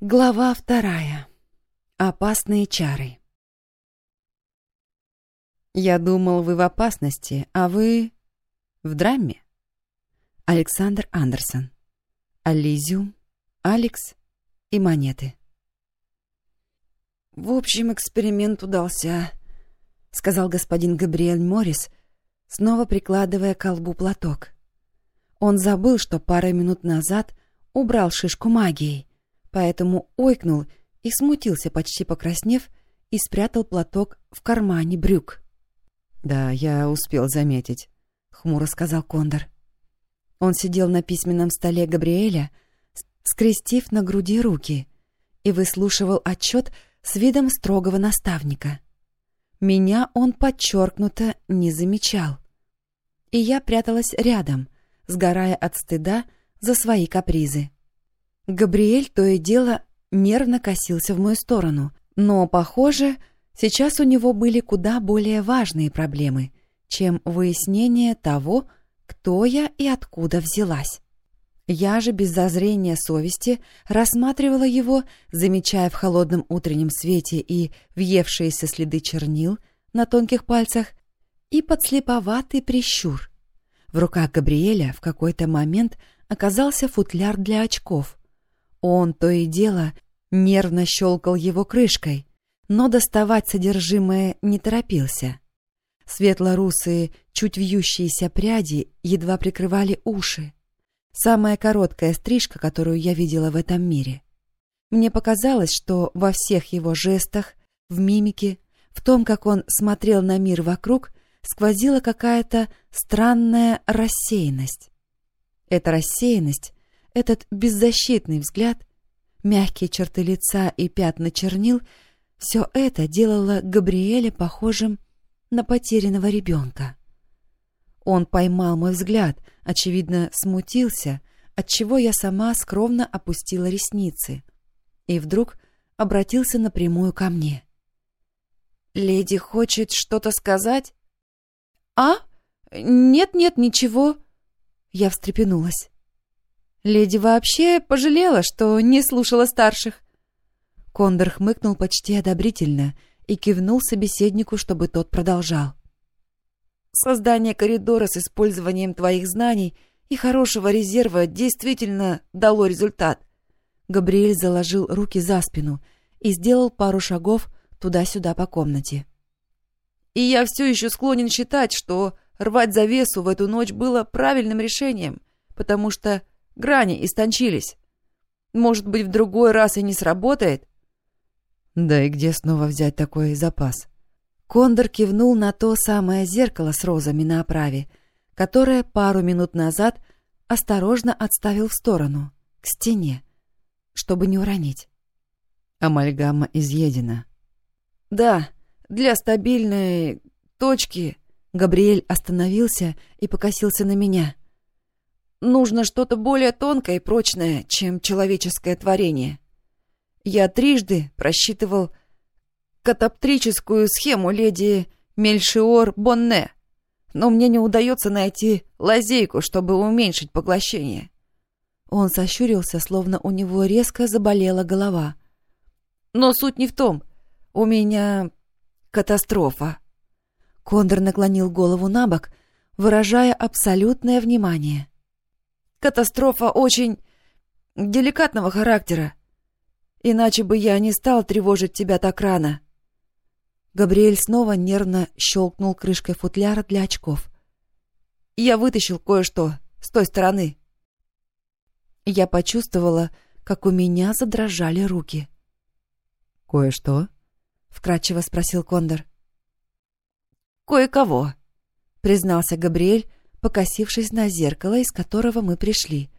Глава вторая. Опасные чары. Я думал, вы в опасности, а вы в драме. Александр Андерсон. Ализиум, Алекс и монеты. В общем, эксперимент удался, сказал господин Габриэль Моррис, снова прикладывая к колбу платок. Он забыл, что пару минут назад убрал шишку магией поэтому ойкнул и смутился, почти покраснев, и спрятал платок в кармане брюк. «Да, я успел заметить», — хмуро сказал Кондор. Он сидел на письменном столе Габриэля, скрестив на груди руки, и выслушивал отчет с видом строгого наставника. Меня он подчеркнуто не замечал. И я пряталась рядом, сгорая от стыда за свои капризы. Габриэль то и дело нервно косился в мою сторону, но, похоже, сейчас у него были куда более важные проблемы, чем выяснение того, кто я и откуда взялась. Я же без зазрения совести рассматривала его, замечая в холодном утреннем свете и въевшиеся следы чернил на тонких пальцах, и подслеповатый прищур. В руках Габриэля в какой-то момент оказался футляр для очков, он то и дело нервно щелкал его крышкой, но доставать содержимое не торопился. Светло-русые, чуть вьющиеся пряди едва прикрывали уши. Самая короткая стрижка, которую я видела в этом мире. Мне показалось, что во всех его жестах, в мимике, в том, как он смотрел на мир вокруг, сквозила какая-то странная рассеянность. Эта рассеянность этот беззащитный взгляд, мягкие черты лица и пятна чернил — все это делало Габриэля похожим на потерянного ребенка. Он поймал мой взгляд, очевидно, смутился, отчего я сама скромно опустила ресницы, и вдруг обратился напрямую ко мне. «Леди хочет что-то сказать?» «А? Нет-нет, ничего». Я встрепенулась. Леди вообще пожалела, что не слушала старших. Кондор хмыкнул почти одобрительно и кивнул собеседнику, чтобы тот продолжал. «Создание коридора с использованием твоих знаний и хорошего резерва действительно дало результат». Габриэль заложил руки за спину и сделал пару шагов туда-сюда по комнате. «И я все еще склонен считать, что рвать завесу в эту ночь было правильным решением, потому что Грани истончились. Может быть, в другой раз и не сработает? Да и где снова взять такой запас? Кондор кивнул на то самое зеркало с розами на оправе, которое пару минут назад осторожно отставил в сторону, к стене, чтобы не уронить. Амальгама изъедена. Да, для стабильной точки... Габриэль остановился и покосился на меня. Нужно что-то более тонкое и прочное, чем человеческое творение. Я трижды просчитывал катаптрическую схему леди Мельшиор Бонне, но мне не удается найти лазейку, чтобы уменьшить поглощение. Он сощурился, словно у него резко заболела голова. Но суть не в том. У меня катастрофа. Кондор наклонил голову на бок, выражая абсолютное внимание. Катастрофа очень деликатного характера. Иначе бы я не стал тревожить тебя так рано. Габриэль снова нервно щелкнул крышкой футляра для очков. Я вытащил кое-что с той стороны. Я почувствовала, как у меня задрожали руки. «Кое-что?» — вкратчиво спросил Кондор. «Кое-кого», — признался Габриэль, покосившись на зеркало, из которого мы пришли,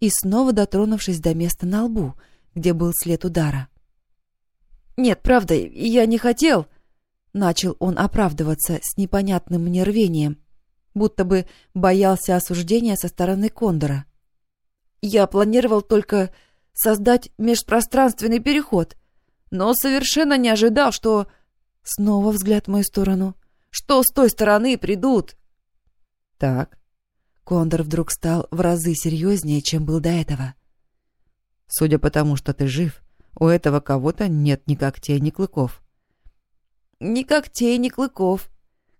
и снова дотронувшись до места на лбу, где был след удара. «Нет, правда, я не хотел...» Начал он оправдываться с непонятным мне рвением, будто бы боялся осуждения со стороны Кондора. «Я планировал только создать межпространственный переход, но совершенно не ожидал, что...» Снова взгляд в мою сторону. «Что с той стороны придут «Так». Кондор вдруг стал в разы серьезнее, чем был до этого. «Судя по тому, что ты жив, У этого кого-то нет ни когтей, ни клыков. Ни когтей, ни клыков.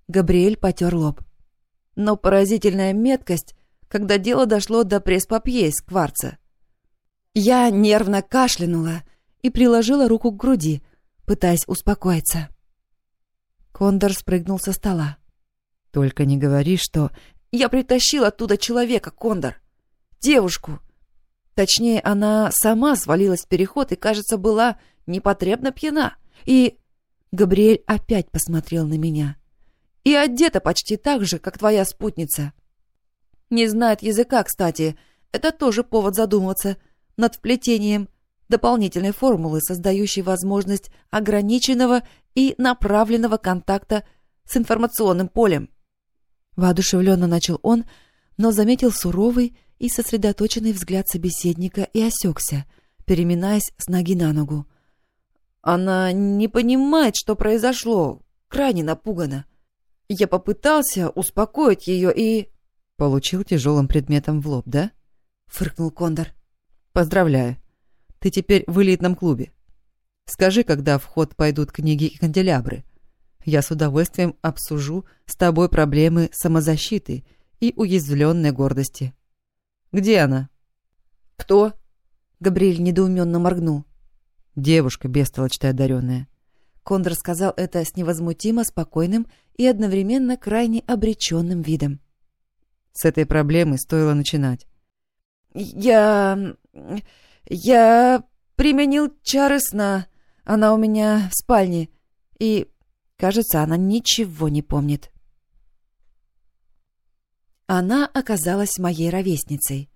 Габриэль потер лоб. Но поразительная меткость, когда дело дошло до пресс-папье из кварца. Я нервно кашлянула и приложила руку к груди, пытаясь успокоиться. Кондор спрыгнул со стола. «Только не говори, что...» «Я притащил оттуда человека, Кондор. Девушку. Точнее, она сама свалилась в переход и, кажется, была непотребно пьяна. И...» Габриэль опять посмотрел на меня. «И одета почти так же, как твоя спутница. Не знает языка, кстати. Это тоже повод задуматься над вплетением дополнительной формулы, создающей возможность ограниченного и направленного контакта с информационным полем. Воодушевленно начал он, но заметил суровый и сосредоточенный взгляд собеседника и осекся, переминаясь с ноги на ногу. Она не понимает, что произошло, крайне напугана. Я попытался успокоить ее и... Получил тяжелым предметом в лоб, да? Фыркнул Кондор. Поздравляю. Ты теперь в элитном клубе. Скажи, когда в ход пойдут книги и канделябры. Я с удовольствием обсужу с тобой проблемы самозащиты и уязвленной гордости. Где она?» «Кто?» Габриэль недоуменно моргнул. «Девушка, бестолочь одаренная». Кондор сказал это с невозмутимо спокойным и одновременно крайне обреченным видом. С этой проблемой стоило начинать. «Я... Я применил чары сна. Она у меня в спальне. И, кажется, она ничего не помнит. Она оказалась моей ровесницей.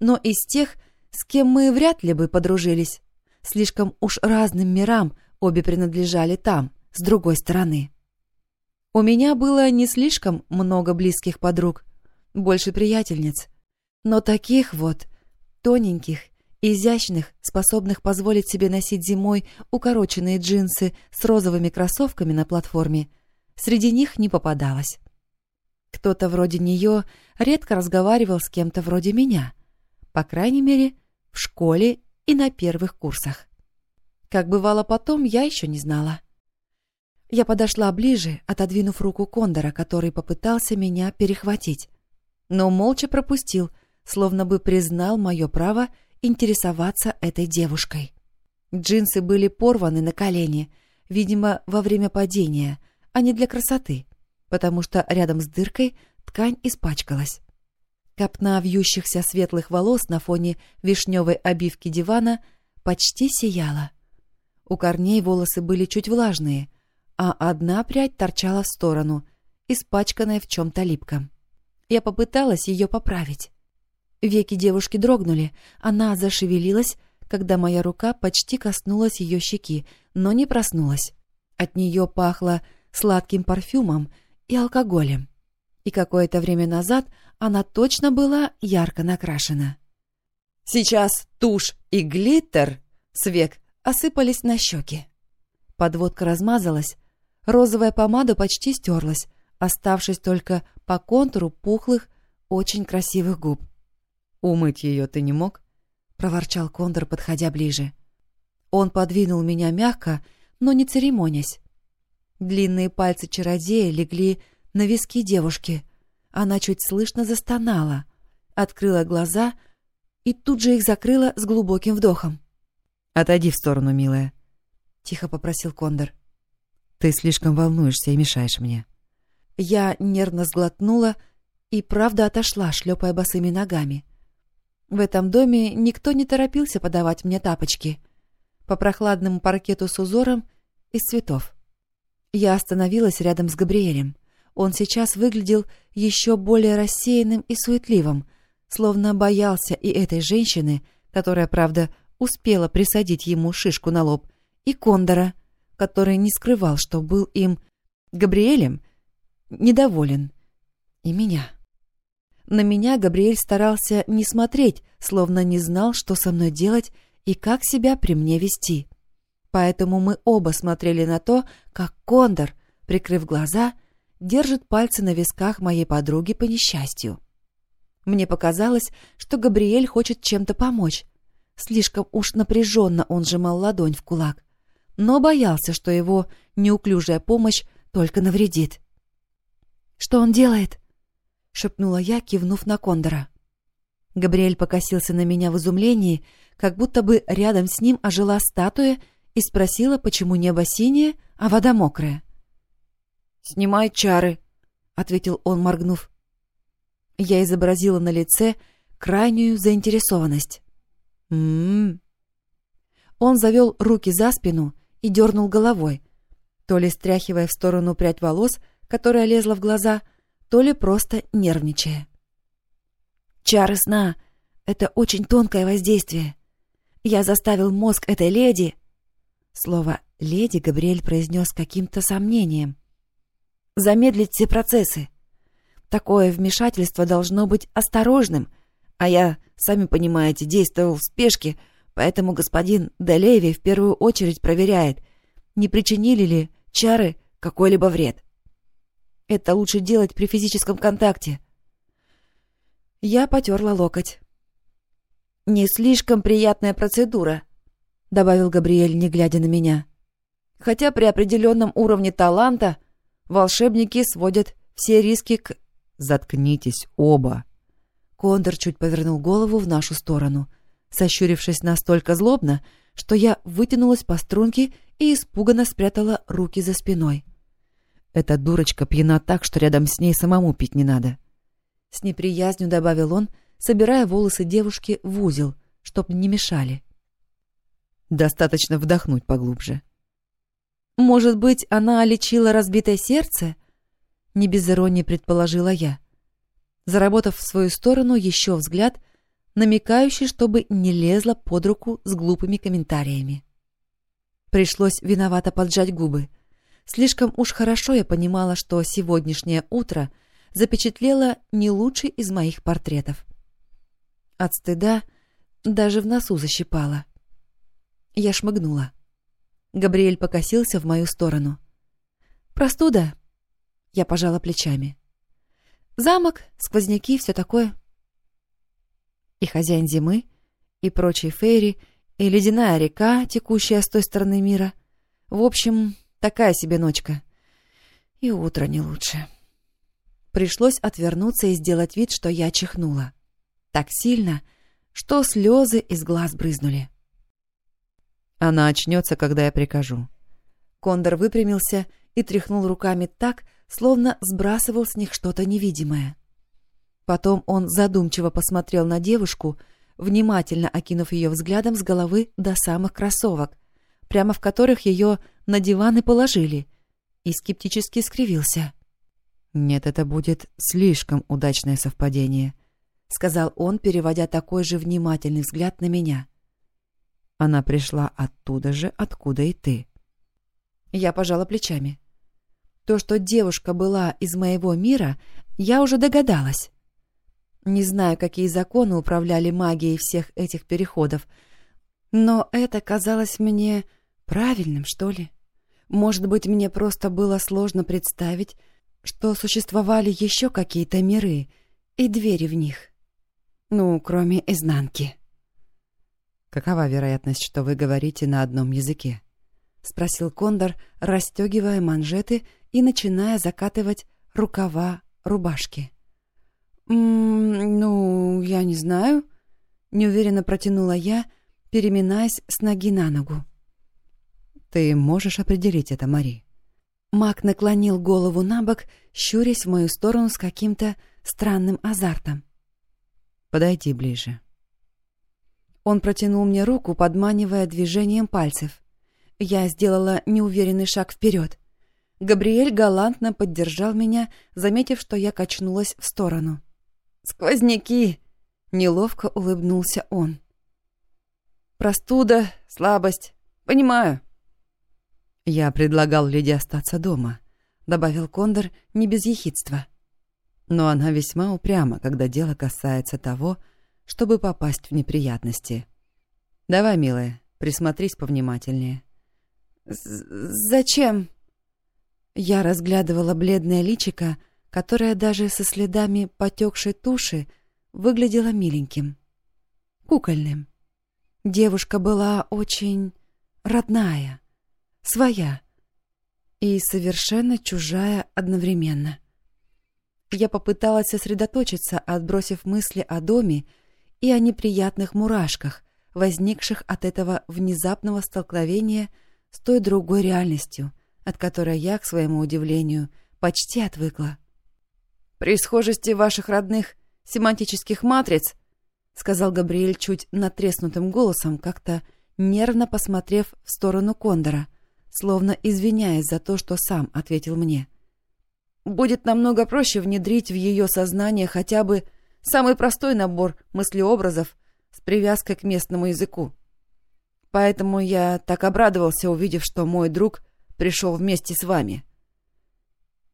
Но из тех, с кем мы вряд ли бы подружились. Слишком уж разным мирам обе принадлежали там, с другой стороны. У меня было не слишком много близких подруг, больше приятельниц. Но таких вот, тоненьких изящных, способных позволить себе носить зимой укороченные джинсы с розовыми кроссовками на платформе, среди них не попадалось. Кто-то вроде нее редко разговаривал с кем-то вроде меня, по крайней мере, в школе и на первых курсах. Как бывало потом, я еще не знала. Я подошла ближе, отодвинув руку Кондора, который попытался меня перехватить, но молча пропустил, словно бы признал мое право интересоваться этой девушкой. Джинсы были порваны на колени, видимо, во время падения, а не для красоты, потому что рядом с дыркой ткань испачкалась. Копна вьющихся светлых волос на фоне вишневой обивки дивана почти сияла. У корней волосы были чуть влажные, а одна прядь торчала в сторону, испачканная в чем-то липком. Я попыталась ее поправить. Веки девушки дрогнули, она зашевелилась, когда моя рука почти коснулась ее щеки, но не проснулась. От нее пахло сладким парфюмом и алкоголем. И какое-то время назад она точно была ярко накрашена. Сейчас тушь и глиттер с век осыпались на щеки. Подводка размазалась, розовая помада почти стерлась, оставшись только по контуру пухлых, очень красивых губ. «Умыть ее ты не мог?» — проворчал Кондор, подходя ближе. Он подвинул меня мягко, но не церемонясь. Длинные пальцы чародея легли на виски девушки. Она чуть слышно застонала, открыла глаза и тут же их закрыла с глубоким вдохом. «Отойди в сторону, милая», — тихо попросил Кондор. «Ты слишком волнуешься и мешаешь мне». Я нервно сглотнула и правда отошла, шлепая босыми ногами. В этом доме никто не торопился подавать мне тапочки. По прохладному паркету с узором из цветов. Я остановилась рядом с Габриэлем. Он сейчас выглядел еще более рассеянным и суетливым, словно боялся и этой женщины, которая, правда, успела присадить ему шишку на лоб, и Кондора, который не скрывал, что был им, Габриэлем, недоволен, и меня. На меня Габриэль старался не смотреть, словно не знал, что со мной делать и как себя при мне вести. Поэтому мы оба смотрели на то, как Кондор, прикрыв глаза, держит пальцы на висках моей подруги по несчастью. Мне показалось, что Габриэль хочет чем-то помочь, Слишком уж напряженно он сжимал ладонь в кулак, но боялся, что его неуклюжая помощь только навредит. «Что он делает?» — шепнула я, кивнув на Кондора. Габриэль покосился на меня в изумлении, как будто бы рядом с ним ожила статуя и спросила, почему небо синее, а вода мокрая. «Снимай чары», — ответил он, моргнув. Я изобразила на лице крайнюю заинтересованность. «М-м-м». Он завел руки за спину и дернул головой, то ли стряхивая в сторону прядь волос, которая лезла в глаза, то ли просто нервничая. «Чары сна — это очень тонкое воздействие. Я заставил мозг этой леди...» Слово «леди» Габриэль произнес каким-то сомнением. «Замедлить все процессы. Такое вмешательство должно быть осторожным, а я, сами понимаете, действовал в спешке, поэтому господин Делеви в первую очередь проверяет, не причинили ли чары какой-либо вред. Это лучше делать при физическом контакте». Я потерла локоть. «Не слишком приятная процедура», — добавил Габриэль, не глядя на меня. «Хотя при определенном уровне таланта волшебники сводят все риски к...» «Заткнитесь оба!» Кондор чуть повернул голову в нашу сторону, сощурившись настолько злобно, что я вытянулась по струнке и испуганно спрятала руки за спиной. «Эта дурочка пьяна так, что рядом с ней самому пить не надо». С неприязнью добавил он, собирая волосы девушки в узел, чтоб не мешали. Достаточно вдохнуть поглубже. «Может быть, она лечила разбитое сердце?» Не без иронии предположила я, заработав в свою сторону еще взгляд, намекающий, чтобы не лезла под руку с глупыми комментариями. Пришлось виновато поджать губы. Слишком уж хорошо я понимала, что сегодняшнее утро запечатлело не лучший из моих портретов. От стыда даже в носу защипала. Я шмыгнула. Габриэль покосился в мою сторону. «Простуда?» Я пожала плечами. «Замок, сквозняки, все такое». И хозяин зимы, и прочие фейри, и ледяная река, текущая с той стороны мира. В общем, такая себе ночка. И утро не лучше. Пришлось отвернуться и сделать вид, что я чихнула так сильно, что слезы из глаз брызнули. Она очнется, когда я прикажу. Кондор выпрямился и тряхнул руками так, словно сбрасывал с них что-то невидимое. Потом он задумчиво посмотрел на девушку, внимательно окинув ее взглядом с головы до самых кроссовок, прямо в которых ее на диван и положили, и скептически скривился. «Нет, это будет слишком удачное совпадение», — сказал он, переводя такой же внимательный взгляд на меня. «Она пришла оттуда же, откуда и ты». Я пожала плечами. То, что девушка была из моего мира, я уже догадалась. Не знаю, какие законы управляли магией всех этих переходов, но это казалось мне правильным, что ли. Может быть, мне просто было сложно представить, что существовали еще какие-то миры и двери в них. Ну, кроме изнанки. «Какова вероятность, что вы говорите на одном языке?» — спросил Кондор, расстегивая манжеты и начиная закатывать рукава рубашки. «М -м, «Ну, я не знаю», — неуверенно протянула я, переминаясь с ноги на ногу. «Ты можешь определить это, Мари?» Мак наклонил голову на бок, щурясь в мою сторону с каким-то странным азартом. Подойди ближе. Он протянул мне руку, подманивая движением пальцев. Я сделала неуверенный шаг вперед. Габриэль галантно поддержал меня, заметив, что я качнулась в сторону. «Сквозняки!» — неловко улыбнулся он. «Простуда, слабость. Понимаю». «Я предлагал леди остаться дома», — добавил Кондор не без ехидства но она весьма упряма, когда дело касается того, чтобы попасть в неприятности. Давай, милая, присмотрись повнимательнее. «Зачем?» Я разглядывала бледное личико, которое даже со следами потекшей туши выглядело миленьким, кукольным. Девушка была очень родная, своя и совершенно чужая одновременно. Я попыталась сосредоточиться, отбросив мысли о доме и о неприятных мурашках, возникших от этого внезапного столкновения с той другой реальностью, от которой я, к своему удивлению, почти отвыкла. «При схожести ваших родных семантических матриц», — сказал Габриэль чуть натреснутым голосом, как-то нервно посмотрев в сторону Кондора, словно извиняясь за то, что сам ответил мне. «Будет намного проще внедрить в ее сознание хотя бы самый простой набор мыслеобразов с привязкой к местному языку. Поэтому я так обрадовался, увидев, что мой друг пришел вместе с вами».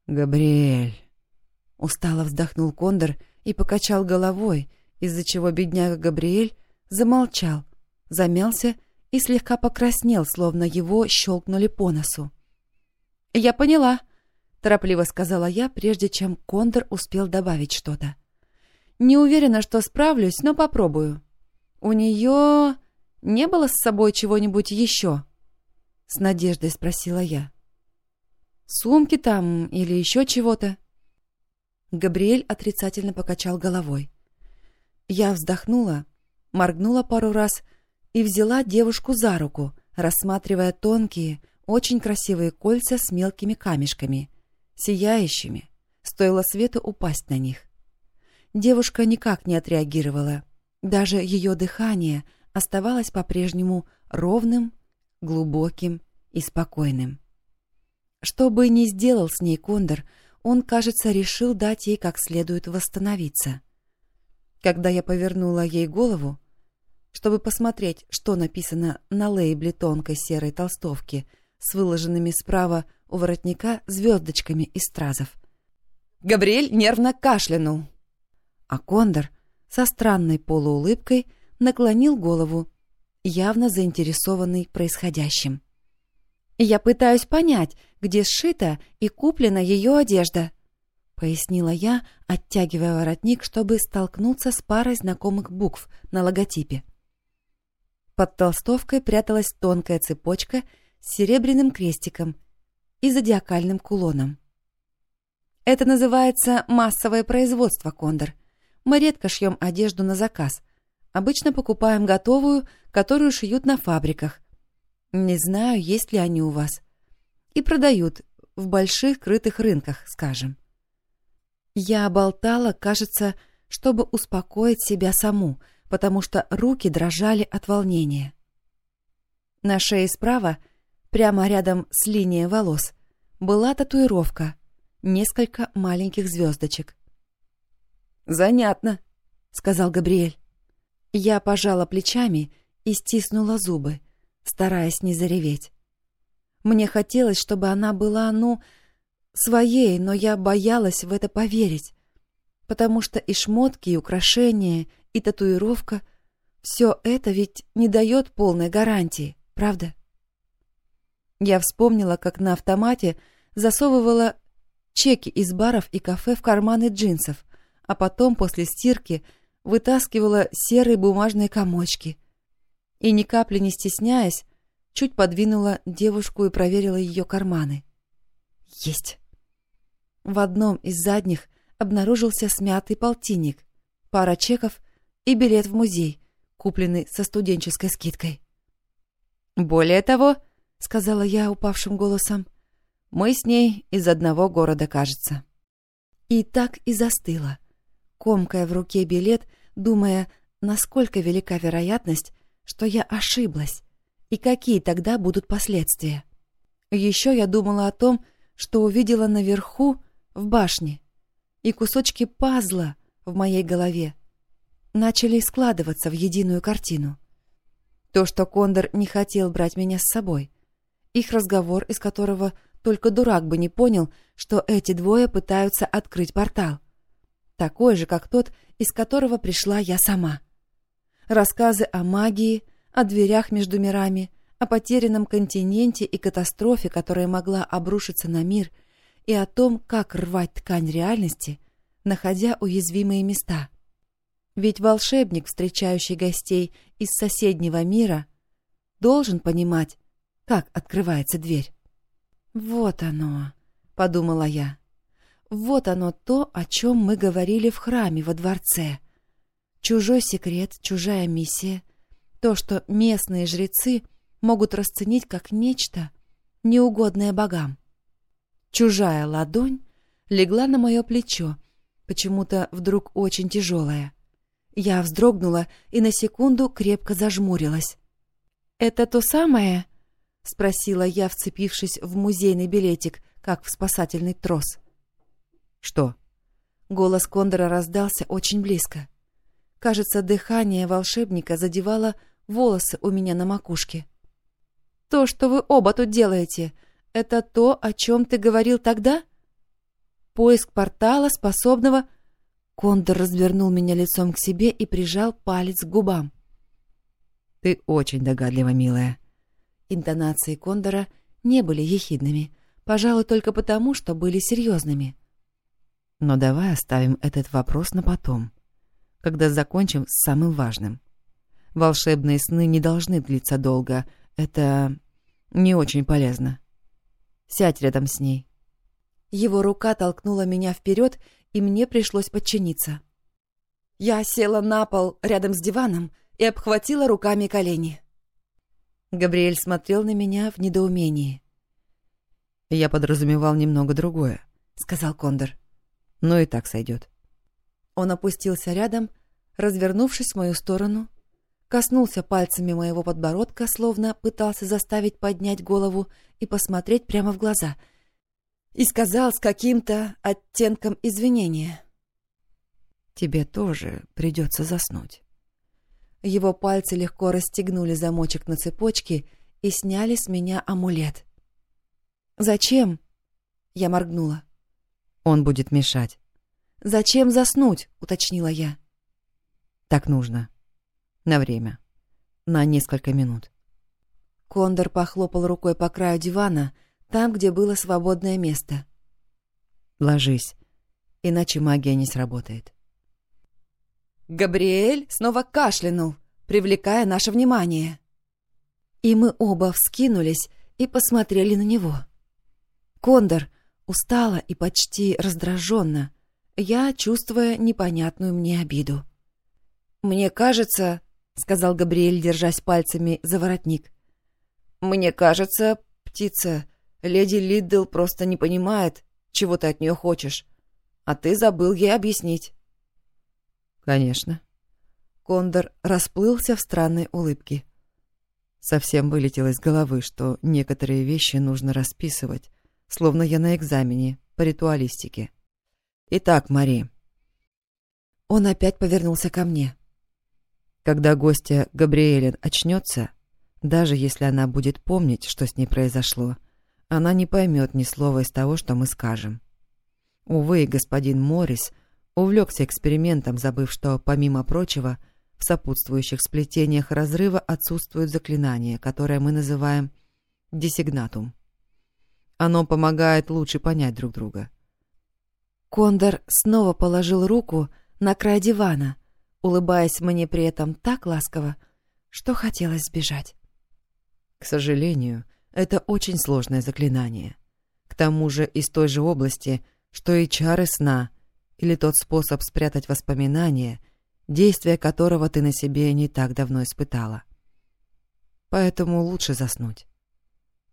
«Габриэль», — устало вздохнул Кондор и покачал головой, из-за чего бедняга Габриэль замолчал, замялся и слегка покраснел, словно его щелкнули по носу. «Я поняла», — торопливо сказала я, прежде чем Кондор успел добавить что-то. «Не уверена, что справлюсь, но попробую. У нее не было с собой чего-нибудь еще?» — с надеждой спросила я. «Сумки там или еще чего-то?» Габриэль отрицательно покачал головой. Я вздохнула, моргнула пару раз — и взяла девушку за руку, рассматривая тонкие, очень красивые кольца с мелкими камешками, сияющими, стоило свету упасть на них. Девушка никак не отреагировала, даже ее дыхание оставалось по-прежнему ровным, глубоким и спокойным. Что бы ни сделал с ней Кондор, он, кажется, решил дать ей как следует восстановиться. Когда я повернула ей голову, чтобы посмотреть, что написано на лейбле тонкой серой толстовки с выложенными справа у воротника звездочками из стразов. Габриэль нервно кашлянул. А Кондор со странной полуулыбкой наклонил голову, явно заинтересованный происходящим. «Я пытаюсь понять, где сшита и куплена ее одежда», — пояснила я, оттягивая воротник, чтобы столкнуться с парой знакомых букв на логотипе. Под толстовкой пряталась тонкая цепочка с серебряным крестиком и зодиакальным кулоном. Это называется массовое производство, Кондор. Мы редко шьем одежду на заказ. Обычно покупаем готовую, которую шьют на фабриках. Не знаю, есть ли они у вас. И продают в больших крытых рынках, скажем. Я болтала, кажется, чтобы успокоить себя саму — потому что руки дрожали от волнения. На шее справа, прямо рядом с линией волос, была татуировка, несколько маленьких звездочек. «Занятно», — сказал Габриэль. Я пожала плечами и стиснула зубы, стараясь не зареветь. Мне хотелось, чтобы она была, ну, своей, но я боялась в это поверить, потому что и шмотки, и украшения, и татуировка — все это ведь не дает полной гарантии, правда? Я вспомнила, как на автомате засовывала чеки из баров и кафе в карманы джинсов, а потом после стирки вытаскивала серые бумажные комочки. И ни капли не стесняясь, чуть подвинула девушку и проверила ее карманы. Есть! В одном из задних обнаружился смятый полтинник, пара чеков и билет в музей, купленный со студенческой скидкой. «Более того», — сказала я упавшим голосом, — «мы с ней из одного города, кажется». И так и застыла, комкая в руке билет, думая, насколько велика вероятность, что я ошиблась, и какие тогда будут последствия. Еще я думала о том, что увидела наверху, в башне, и кусочки пазла в моей голове, начали складываться в единую картину. То, что Кондор не хотел брать меня с собой. Их разговор, из которого только дурак бы не понял, что эти двое пытаются открыть портал. Такой же, как тот, из которого пришла я сама. Рассказы о магии, о дверях между мирами, о потерянном континенте и катастрофе, которая могла обрушиться на мир, и о том, как рвать ткань реальности, находя уязвимые места — Ведь волшебник, встречающий гостей из соседнего мира, должен понимать, как открывается дверь. «Вот оно», — подумала я. «Вот оно то, о чем мы говорили в храме во дворце. Чужой секрет, чужая миссия, то, что местные жрецы могут расценить как нечто, неугодное богам. Чужая ладонь легла на мое плечо, почему-то вдруг очень тяжелая. Я вздрогнула и на секунду крепко зажмурилась. «Это то самое?» — спросила я, вцепившись в музейный билетик, как в спасательный трос. «Что?» Голос Кондора раздался очень близко. Кажется, дыхание волшебника задевало волосы у меня на макушке. «То, что вы оба тут делаете, это то, о чем ты говорил тогда? Поиск портала, способного...» Кондор развернул меня лицом к себе и прижал палец к губам. «Ты очень догадлива, милая». Интонации Кондора не были ехидными, пожалуй, только потому, что были серьезными. «Но давай оставим этот вопрос на потом, когда закончим с самым важным. Волшебные сны не должны длиться долго, это не очень полезно. Сядь рядом с ней». Его рука толкнула меня вперед, и мне пришлось подчиниться. Я села на пол рядом с диваном и обхватила руками колени. Габриэль смотрел на меня в недоумении. «Я подразумевал немного другое», — сказал Кондор. «Но и так сойдет». Он опустился рядом, развернувшись в мою сторону, коснулся пальцами моего подбородка, словно пытался заставить поднять голову и посмотреть прямо в глаза — и сказал с каким-то оттенком извинения. «Тебе тоже придется заснуть». Его пальцы легко расстегнули замочек на цепочке и сняли с меня амулет. «Зачем?» — я моргнула. «Он будет мешать». «Зачем заснуть?» — уточнила я. «Так нужно. На время. На несколько минут». Кондор похлопал рукой по краю дивана — там, где было свободное место. «Ложись, иначе магия не сработает». Габриэль снова кашлянул, привлекая наше внимание. И мы оба вскинулись и посмотрели на него. Кондор устала и почти раздраженно, я чувствуя непонятную мне обиду. «Мне кажется», — сказал Габриэль, держась пальцами за воротник, «мне кажется, птица, Леди Лиддл просто не понимает, чего ты от нее хочешь. А ты забыл ей объяснить. Конечно. Кондор расплылся в странной улыбке. Совсем вылетело из головы, что некоторые вещи нужно расписывать, словно я на экзамене по ритуалистике. Итак, Мари. Он опять повернулся ко мне. Когда гостья Габриэлен очнется, даже если она будет помнить, что с ней произошло, — она не поймет ни слова из того, что мы скажем. Увы, господин Моррис увлекся экспериментом, забыв, что, помимо прочего, в сопутствующих сплетениях разрыва отсутствует заклинание, которое мы называем десигнатум. Оно помогает лучше понять друг друга. Кондор снова положил руку на край дивана, улыбаясь мне при этом так ласково, что хотелось сбежать. К сожалению, это очень сложное заклинание. К тому же из той же области, что и чары сна, или тот способ спрятать воспоминания, действие которого ты на себе не так давно испытала. Поэтому лучше заснуть.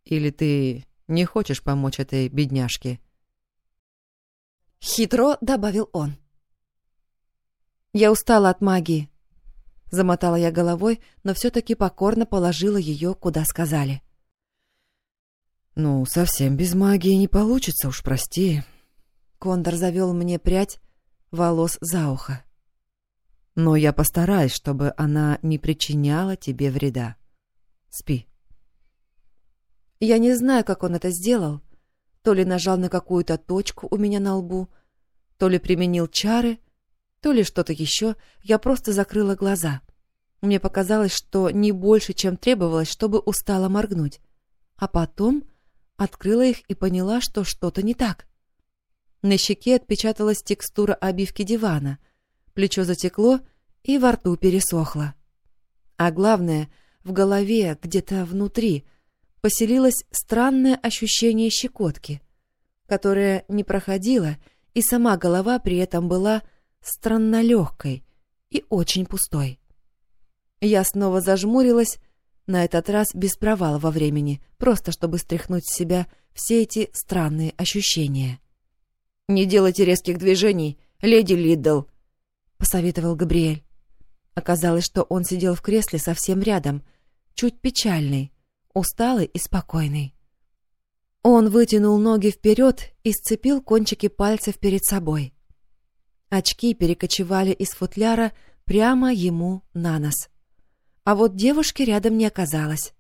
Или ты не хочешь помочь этой бедняжке? Хитро добавил он. Я устала от магии. Замотала я головой, но все-таки покорно положила ее, куда сказали. «Ну, совсем без магии не получится, уж прости». Кондор завел мне прядь волос за ухо. «Но я постараюсь, чтобы она не причиняла тебе вреда. Спи». Я не знаю, как он это сделал. То ли нажал на какую-то точку у меня на лбу, то ли применил чары, то ли что-то еще. Я просто закрыла глаза. Мне показалось, что не больше, чем требовалось, чтобы устало моргнуть. А потом открыла их и поняла, что что-то не так. На щеке отпечаталась текстура обивки дивана, плечо затекло, и во рту пересохло. А главное, в голове, где-то внутри, поселилось странное ощущение щекотки, которое не проходило, и сама голова при этом была странно легкой и очень пустой. Я снова зажмурилась, на этот раз без провала во времени, просто чтобы стряхнуть с себя все эти странные ощущения. «Не делайте резких движений, леди Лиддл», — посоветовал Габриэль. Оказалось, что он сидел в кресле совсем рядом, чуть печальный, усталый и спокойный. Он вытянул ноги вперед и сцепил кончики пальцев перед собой. Очки перекочевали из футляра прямо ему на нос. А вот девушки рядом не оказалось.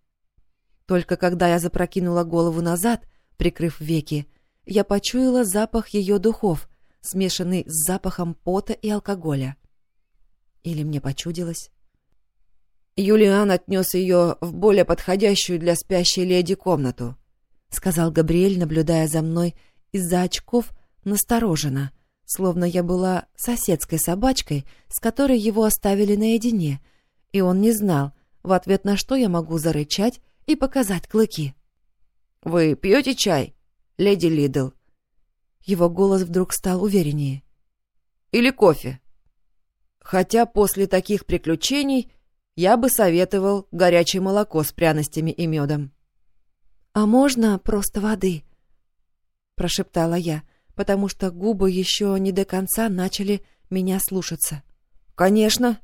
Только когда я запрокинула голову назад, прикрыв веки, я почуяла запах ее духов, смешанный с запахом пота и алкоголя. Или мне почудилось? Юлиан отнес ее в более подходящую для спящей леди комнату, — сказал Габриэль, наблюдая за мной из-за очков настороженно, словно я была соседской собачкой, с которой его оставили наедине, и он не знал, в ответ на что я могу зарычать и показать клыки. — Вы пьете чай, леди Лидл? Его голос вдруг стал увереннее. — Или кофе? — Хотя после таких приключений я бы советовал горячее молоко с пряностями и медом. «А можно просто воды?» — прошептала я, потому что губы еще не до конца начали меня слушаться. «Конечно!»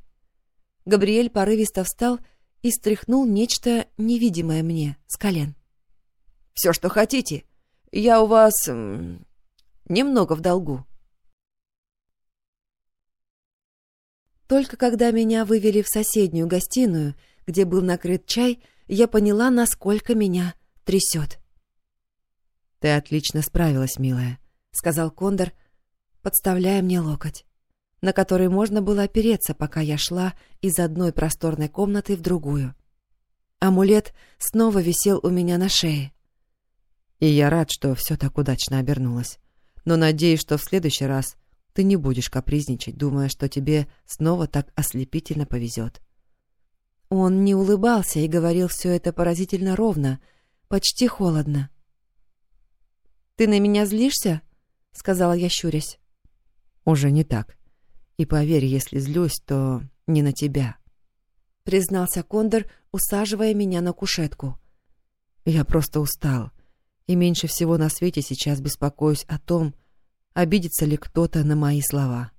Габриэль порывисто встал и стряхнул нечто невидимое мне с колен. «Все, что хотите. Я у вас... немного в долгу». Только когда меня вывели в соседнюю гостиную, где был накрыт чай, я поняла, насколько меня трясет. «Ты отлично справилась, милая», — сказал Кондор, подставляя мне локоть, на который можно было опереться, пока я шла из одной просторной комнаты в другую. Амулет снова висел у меня на шее. И я рад, что все так удачно обернулось. Но надеюсь, что в следующий раз ты не будешь капризничать, думая, что тебе снова так ослепительно повезет. Он не улыбался и говорил все это поразительно ровно, почти холодно. «Ты на меня злишься?» — сказала я, щурясь. «Уже не так. И поверь, если злюсь, то не на тебя», — признался Кондор, усаживая меня на кушетку. «Я просто устал, и меньше всего на свете сейчас беспокоюсь о том, обидится ли кто-то на мои слова.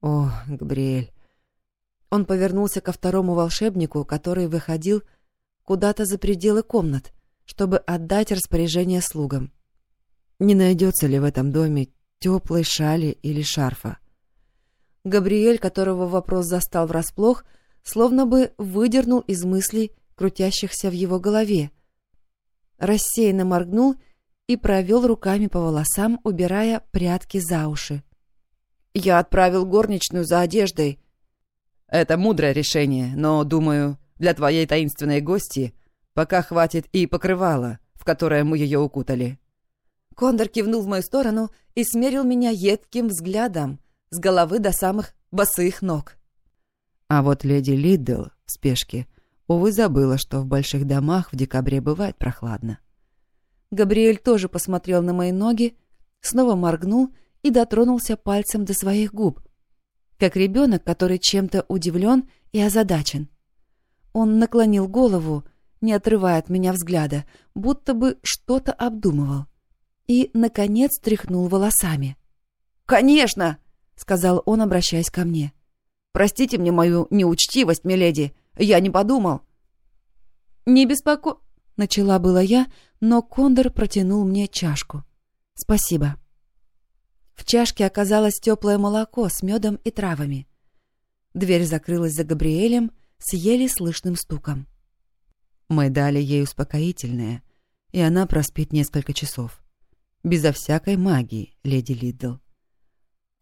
О, Габриэль. Он повернулся ко второму волшебнику, который выходил куда-то за пределы комнат, чтобы отдать распоряжение слугам. Не найдется ли в этом доме теплой шали или шарфа? Габриэль, которого вопрос застал врасплох, словно бы выдернул из мыслей, крутящихся в его голове. Рассеянно моргнул и провел руками по волосам, убирая прятки за уши. «Я отправил горничную за одеждой». «Это мудрое решение, но, думаю, для твоей таинственной гости пока хватит и покрывала, в которое мы ее укутали». Кондор кивнул в мою сторону и смерил меня едким взглядом с головы до самых босых ног. А вот леди Лиддл в спешке, увы, забыла, что в больших домах в декабре бывает прохладно. Габриэль тоже посмотрел на мои ноги, снова моргнул и дотронулся пальцем до своих губ, как ребенок, который чем-то удивлен и озадачен. Он наклонил голову, не отрывая от меня взгляда, будто бы что-то обдумывал, и, наконец, тряхнул волосами. «Конечно!» — сказал он, обращаясь ко мне. «Простите мне мою неучтивость, миледи, я не подумал». «Не беспоко...» — начала была я, но Кондор протянул мне чашку. «Спасибо». В чашке оказалось теплое молоко с медом и травами. Дверь закрылась за Габриэлем с еле слышным стуком. Мы дали ей успокоительное, и она проспит несколько часов. Безо всякой магии, леди Лидл.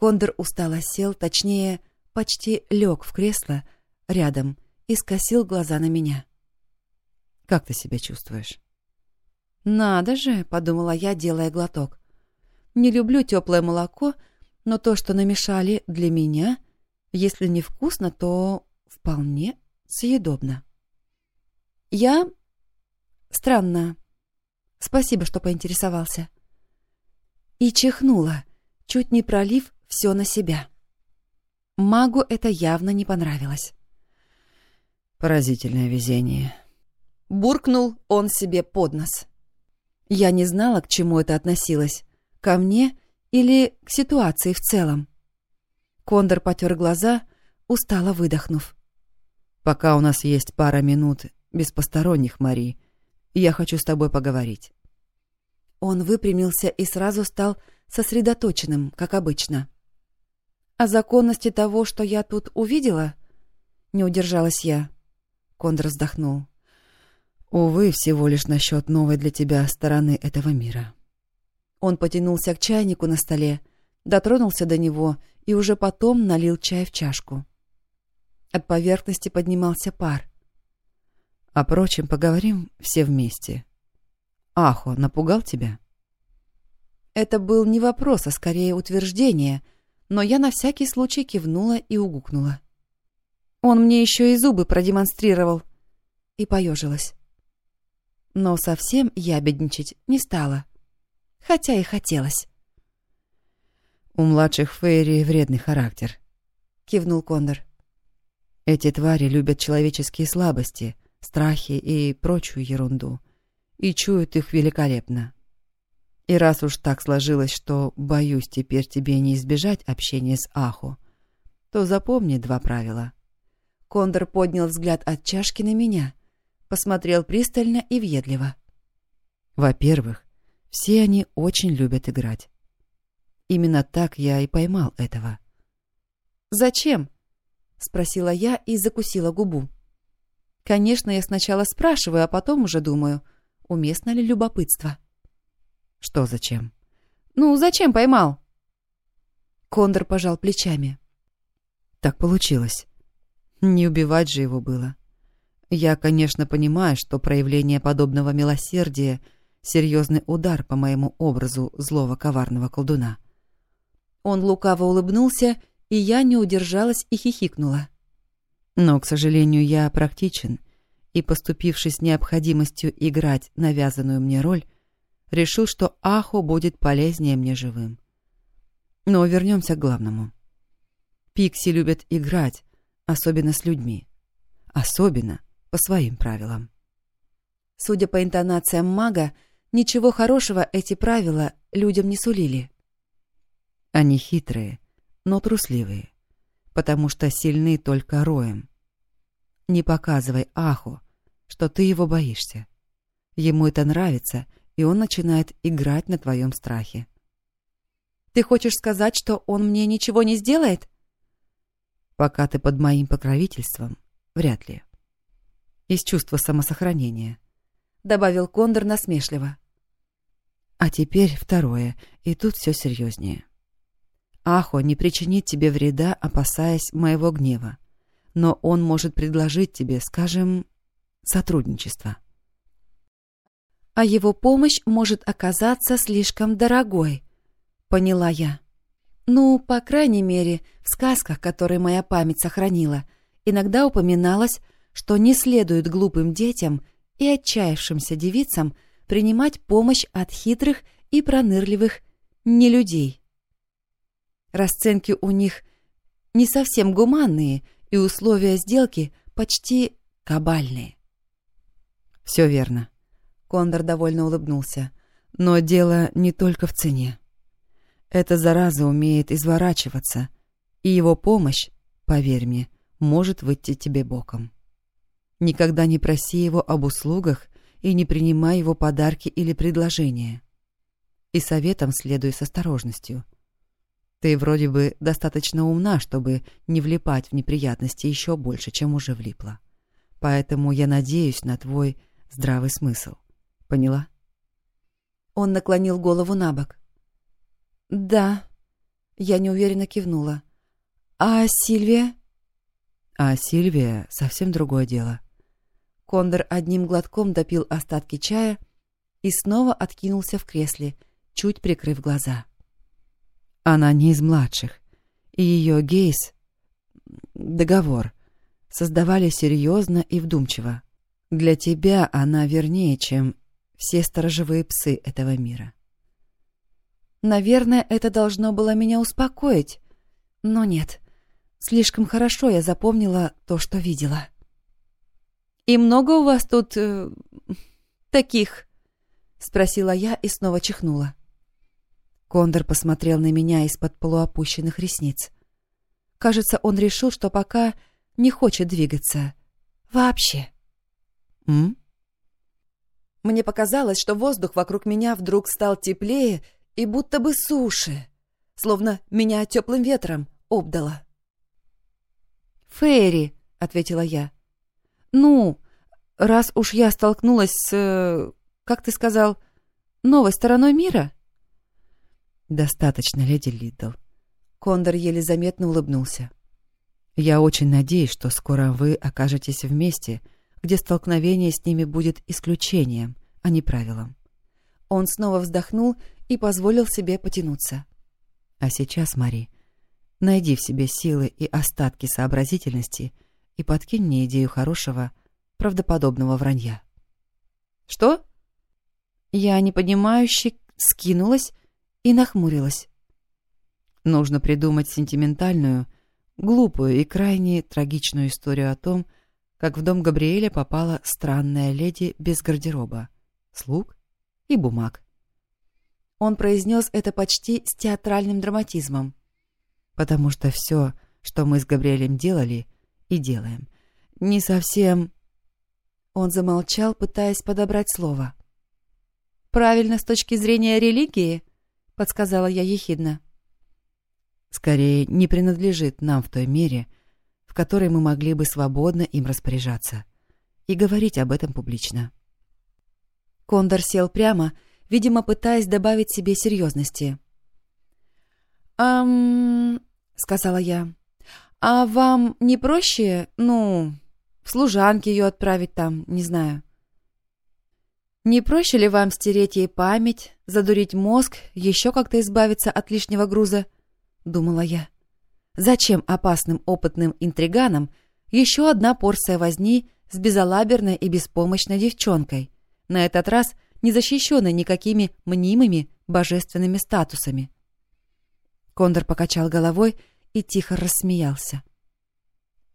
Кондор устало сел, точнее, почти лег в кресло рядом и скосил глаза на меня. Как ты себя чувствуешь? Надо же, подумала я, делая глоток. Не люблю теплое молоко, но то, что намешали для меня, Если невкусно, то вполне съедобно. Я... Странно. Спасибо, что поинтересовался. И чихнула, чуть не пролив все на себя. Магу это явно не понравилось. Поразительное везение. Буркнул он себе под нос. Я не знала, к чему это относилось. Ко мне или к ситуации в целом. Кондор потер глаза, устало выдохнув. «Пока у нас есть пара минут без посторонних, Мари, я хочу с тобой поговорить». Он выпрямился и сразу стал сосредоточенным, как обычно. «О законности того, что я тут увидела?» Не удержалась я. Кондор вздохнул. «Увы, всего лишь насчет новой для тебя стороны этого мира». Он потянулся к чайнику на столе, дотронулся до него и уже потом налил чай в чашку. От поверхности поднимался пар. «О прочем поговорим все вместе. Ахо напугал тебя?» Это был не вопрос, а скорее утверждение, но я на всякий случай кивнула и угукнула. Он мне еще и зубы продемонстрировал. И поежилась. Но совсем ябедничать не стала хотя и хотелось. «У младших Фейри вредный характер», — кивнул Кондор. «Эти твари любят человеческие слабости, страхи и прочую ерунду, и чуют их великолепно. И раз уж так сложилось, что, боюсь, теперь тебе не избежать общения с Аху, то запомни два правила». Кондор поднял взгляд от чашки на меня, посмотрел пристально и въедливо. «Во-первых, все они очень любят играть. Именно так я и поймал этого. «Зачем?» — спросила я и закусила губу. Конечно, я сначала спрашиваю, а потом уже думаю, уместно ли любопытство. «Что зачем?» «Ну, зачем поймал?» Кондор пожал плечами. «Так получилось. Не убивать же его было. Я, конечно, понимаю, что проявление подобного милосердия — серьезный удар по моему образу злого коварного колдуна. Он лукаво улыбнулся, и я не удержалась и хихикнула. Но, к сожалению, я практичен, и, поступившись необходимостью играть навязанную мне роль, решил, что Ахо будет полезнее мне живым. Но вернемся к главному. Пикси любят играть, особенно с людьми. Особенно по своим правилам. Судя по интонациям мага, Ничего хорошего эти правила людям не сулили. Они хитрые, но трусливые, потому что сильны только роем. Не показывай Аху, что ты его боишься. Ему это нравится, и он начинает играть на твоем страхе. Ты хочешь сказать, что он мне ничего не сделает? Пока ты под моим покровительством, вряд ли. Из чувства самосохранения. Добавил Кондор насмешливо. А теперь второе, и тут все серьезнее. Ахо не причинит тебе вреда, опасаясь моего гнева, но он может предложить тебе, скажем, сотрудничество. А его помощь может оказаться слишком дорогой, поняла я. Ну, по крайней мере, в сказках, которые моя память сохранила, иногда упоминалось, что не следует глупым детям и отчаявшимся девицам принимать помощь от хитрых и пронырливых нелюдей. Расценки у них не совсем гуманные, и условия сделки почти кабальные. «Все верно», — Кондор довольно улыбнулся. «Но дело не только в цене. Эта зараза умеет изворачиваться, и его помощь, поверь мне, может выйти тебе боком. Никогда не проси его об услугах и не принимай его подарки или предложения. И советом следуй с осторожностью. Ты вроде бы достаточно умна, чтобы не влипать в неприятности еще больше, чем уже влипла. Поэтому я надеюсь на твой здравый смысл. Поняла? Он наклонил голову на бок. «Да», — я неуверенно кивнула. «А Сильвия?» «А Сильвия — совсем другое дело. Кондор одним глотком допил остатки чая и снова откинулся в кресле, чуть прикрыв глаза. Она не из младших, и ее Гейс, договор, создавали серьезно и вдумчиво. Для тебя она вернее, чем все сторожевые псы этого мира. Наверное, это должно было меня успокоить, но нет. Слишком хорошо я запомнила то, что видела. «И много у вас тут... Э, таких?» — спросила я и снова чихнула. Кондор посмотрел на меня из-под полуопущенных ресниц. Кажется, он решил, что пока не хочет двигаться. Вообще. «М?» Мне показалось, что воздух вокруг меня вдруг стал теплее и будто бы суше, словно меня теплым ветром обдало. «Фейри», — ответила я. «Ну, раз уж я столкнулась с... Э, как ты сказал, новой стороной мира?» «Достаточно, леди Лидл». Кондор еле заметно улыбнулся. «Я очень надеюсь, что скоро вы окажетесь вместе, где столкновение с ними будет исключением, а не правилом». Он снова вздохнул и позволил себе потянуться. «А сейчас, Мари, найди в себе силы и остатки сообразительности и подкинь мне идею хорошего, правдоподобного вранья». «Что?» Я непонимающе скинулась и нахмурилась. Нужно придумать сентиментальную, глупую и крайне трагичную историю о том, как в дом Габриэля попала странная леди без гардероба, слуг и бумаг. Он произнес это почти с театральным драматизмом. Потому что все, что мы с Габриэлем делали и делаем, не совсем... Он замолчал, пытаясь подобрать слово. «Правильно с точки зрения религии?» — подсказала я ехидно. «Скорее, не принадлежит нам в той мере, — в которой мы могли бы свободно им распоряжаться и говорить об этом публично. Кондор сел прямо, видимо, пытаясь добавить себе серьезности. «Ам...» — сказала я. «А вам не проще, ну, в служанке ее отправить там, не знаю?» «Не проще ли вам стереть ей память, задурить мозг, еще как-то избавиться от лишнего груза?» — думала я. Зачем опасным опытным интриганам еще одна порция возни с безалаберной и беспомощной девчонкой, на этот раз не защищенной никакими мнимыми божественными статусами? Кондор покачал головой и тихо рассмеялся.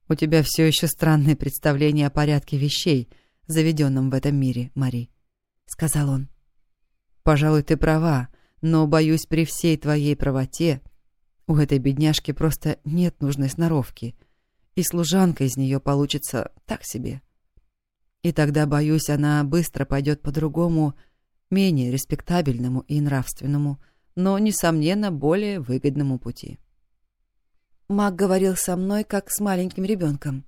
«У тебя все еще странное представление о порядке вещей, заведенном в этом мире, Мари», — сказал он. «Пожалуй, ты права, но, боюсь, при всей твоей правоте у этой бедняжки просто нет нужной сноровки, и служанка из нее получится так себе. И тогда, боюсь, она быстро пойдет по другому, менее респектабельному и нравственному, но, несомненно, более выгодному пути. Маг говорил со мной, как с маленьким ребенком.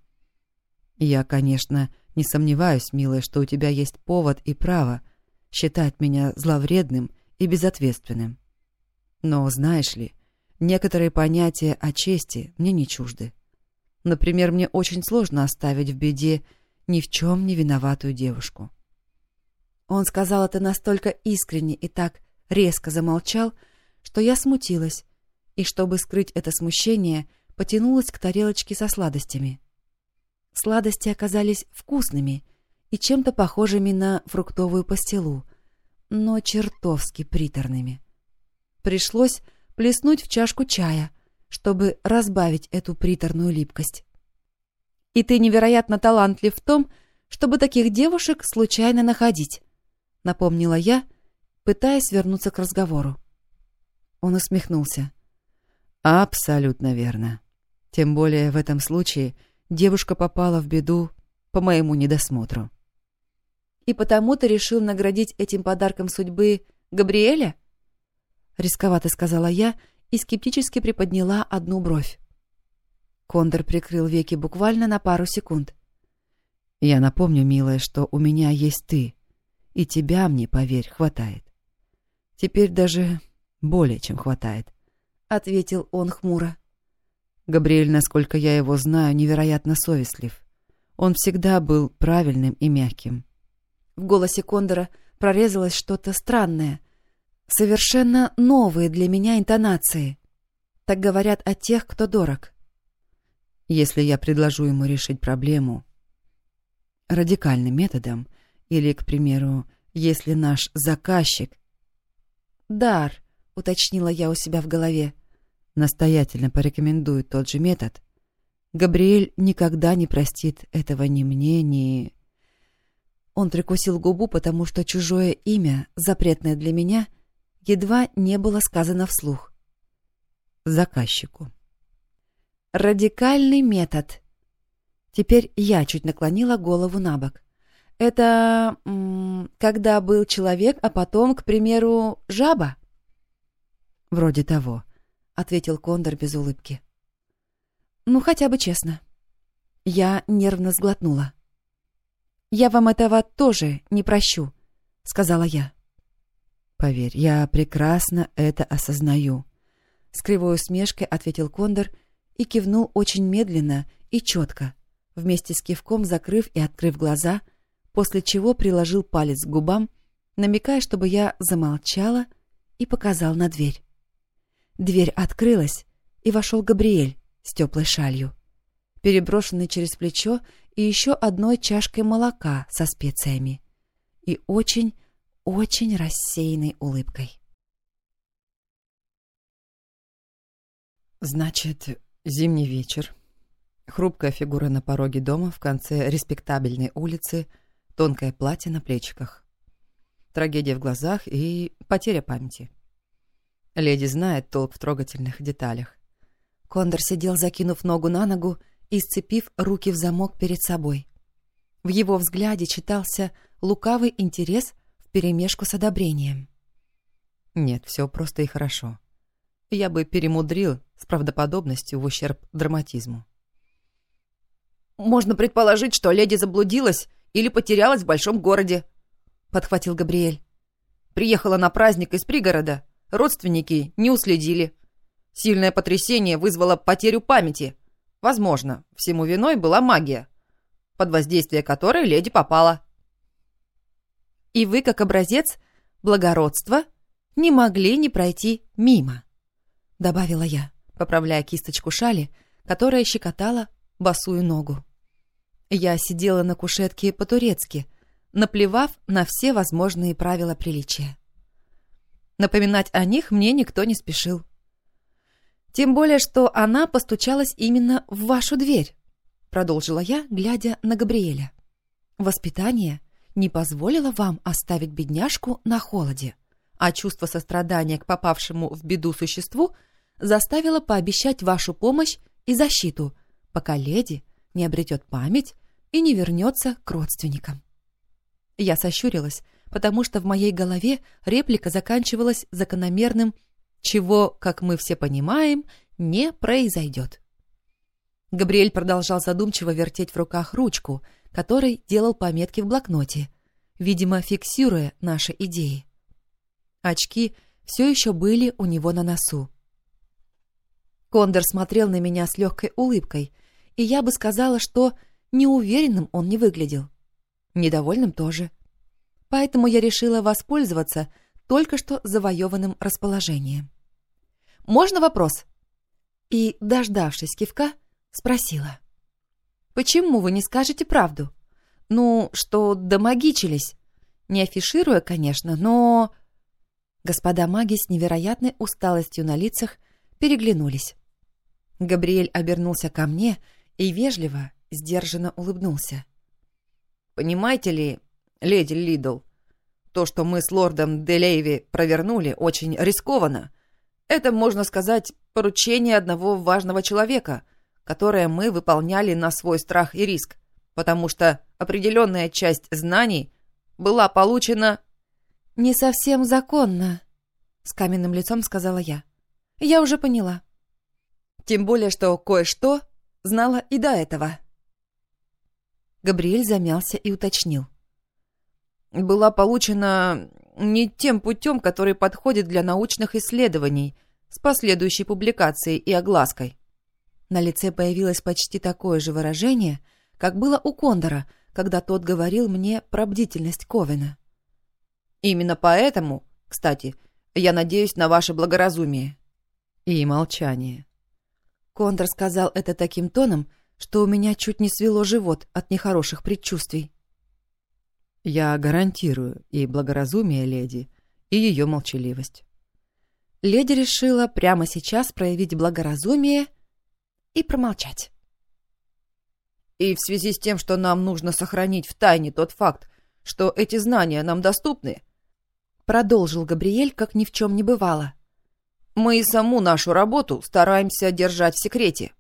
«Я, конечно, не сомневаюсь, милая, что у тебя есть повод и право считать меня зловредным и безответственным. Но, знаешь ли, Некоторые понятия о чести мне не чужды. Например, мне очень сложно оставить в беде ни в чем не виноватую девушку. Он сказал это настолько искренне и так резко замолчал, что я смутилась, и, чтобы скрыть это смущение, потянулась к тарелочке со сладостями. Сладости оказались вкусными и чем-то похожими на фруктовую пастилу, но чертовски приторными. Пришлось плеснуть в чашку чая, чтобы разбавить эту приторную липкость. «И ты невероятно талантлив в том, чтобы таких девушек случайно находить», — напомнила я, пытаясь вернуться к разговору. Он усмехнулся. «Абсолютно верно. Тем более в этом случае девушка попала в беду по моему недосмотру». «И потому ты решил наградить этим подарком судьбы Габриэля?» Рисковато сказала я и скептически приподняла одну бровь. Кондор прикрыл веки буквально на пару секунд. «Я напомню, милая, что у меня есть ты, и тебя мне, поверь, хватает. Теперь даже более чем хватает», — ответил он хмуро. Габриэль, насколько я его знаю, невероятно совестлив. Он всегда был правильным и мягким. В голосе Кондора прорезалось что-то странное, Совершенно новые для меня интонации. Так говорят о тех, кто дорог. Если я предложу ему решить проблему радикальным методом, или, к примеру, если наш заказчик... «Дар», — уточнила я у себя в голове. Настоятельно порекомендует тот же метод. Габриэль никогда не простит этого ни мне, ни... Он прикусил губу, потому что чужое имя, запретное для меня, едва не было сказано вслух. Заказчику. «Радикальный метод». Теперь я чуть наклонила голову на бок. «Это когда был человек, а потом, к примеру, жаба?» «Вроде того», — ответил Кондор без улыбки. «Ну, хотя бы честно». Я нервно сглотнула. «Я вам этого тоже не прощу», — сказала я. «Поверь, я прекрасно это осознаю», — с кривой усмешкой ответил Кондор и кивнул очень медленно и четко, вместе с кивком закрыв и открыв глаза, после чего приложил палец к губам, намекая, чтобы я замолчала, и показал на дверь. Дверь открылась, и вошел Габриэль с теплой шалью, переброшенный через плечо и еще одной чашкой молока со специями и очень, очень рассеянной улыбкой. Значит, Зимний вечер. Хрупкая фигура на пороге дома в конце респектабельной улицы, тонкое платье на плечиках. Трагедия в глазах и потеря памяти. Леди знает толк в трогательных деталях. Кондор сидел, закинув ногу на ногу и сцепив руки в замок перед собой. В его взгляде читался лукавый интерес вперемешку с одобрением. Нет, все просто и хорошо. Я бы перемудрил с правдоподобностью в ущерб драматизму. «Можно предположить, что леди заблудилась или потерялась в большом городе», — подхватил Габриэль. «Приехала на праздник из пригорода. Родственники не уследили. Сильное потрясение вызвало потерю памяти. Возможно, всему виной была магия, под воздействие которой леди попала». «И вы, как образец благородства, не могли не пройти мимо», — добавила я поправляя кисточку шали, которая щекотала босую ногу. Я сидела на кушетке по-турецки, наплевав на все возможные правила приличия. Напоминать о них мне никто не спешил. Тем более, что она постучалась именно в вашу дверь, продолжила я, глядя на Габриэля. Воспитание не позволило вам оставить бедняжку на холоде, а чувство сострадания к попавшему в беду существу – заставила пообещать вашу помощь и защиту, пока леди не обретет память и не вернется к родственникам. Я сощурилась, потому что в моей голове реплика заканчивалась закономерным «чего, как мы все понимаем, не произойдет». Габриэль продолжал задумчиво вертеть в руках ручку, которой делал пометки в блокноте, видимо, фиксируя наши идеи. Очки все еще были у него на носу. Кондор смотрел на меня с легкой улыбкой, и я бы сказала, что неуверенным он не выглядел. Недовольным тоже. Поэтому я решила воспользоваться только что завоеванным расположением. «Можно вопрос?» И, дождавшись кивка, спросила. «Почему вы не скажете правду? Ну, что домагичились? Не афишируя, конечно, но...» Господа маги с невероятной усталостью на лицах переглянулись. Габриэль обернулся ко мне и вежливо, сдержанно улыбнулся. «Понимаете ли, леди Лидл, то, что мы с лордом Делейви провернули, очень рискованно. Это, можно сказать, поручение одного важного человека, которое мы выполняли на свой страх и риск, потому что определенная часть знаний была получена...» «Не совсем законно», — с каменным лицом сказала я. «Я уже поняла». Тем более, что кое-что знала и до этого. Габриэль замялся и уточнил. Была получена не тем путем, который подходит для научных исследований, с последующей публикацией и оглаской. На лице появилось почти такое же выражение, как было у Кондора, когда тот говорил мне про бдительность Ковина. «Именно поэтому, кстати, я надеюсь на ваше благоразумие». И молчание. Кондор сказал это таким тоном, что у меня чуть не свело живот от нехороших предчувствий. «Я гарантирую и благоразумие леди, и ее молчаливость». Леди решила прямо сейчас проявить благоразумие и промолчать. И в связи с тем, что нам нужно сохранить в тайне тот факт, что эти знания нам доступны, продолжил Габриэль, как ни в чем не бывало. Мы и саму нашу работу стараемся держать в секрете.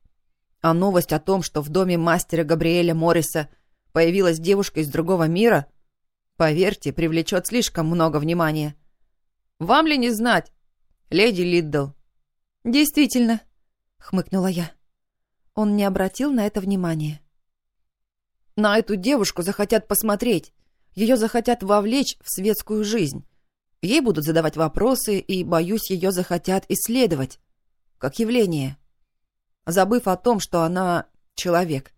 А новость о том, что в доме мастера Габриэля Морриса появилась девушка из другого мира, поверьте, привлечет слишком много внимания. Вам ли не знать, леди Лиддл? Действительно, хмыкнула я. Он не обратил на это внимания. На эту девушку захотят посмотреть, ее захотят вовлечь в светскую жизнь. Ей будут задавать вопросы, и, боюсь, ее захотят исследовать, как явление, забыв о том, что она человек.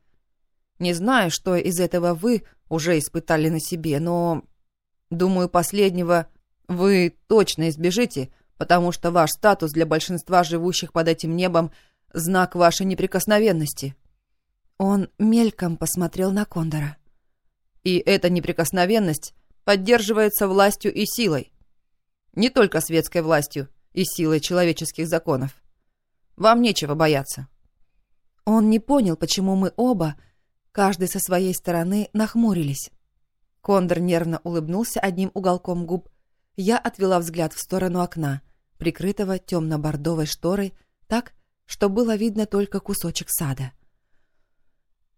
Не знаю, что из этого вы уже испытали на себе, но, думаю, последнего вы точно избежите, потому что ваш статус для большинства живущих под этим небом — знак вашей неприкосновенности. Он мельком посмотрел на Кондора. И эта неприкосновенность поддерживается властью и силой. Не только светской властью и силой человеческих законов. Вам нечего бояться. Он не понял, почему мы оба, каждый со своей стороны, нахмурились. Кондор нервно улыбнулся одним уголком губ. Я отвела взгляд в сторону окна, прикрытого темно-бордовой шторой, так, что было видно только кусочек сада.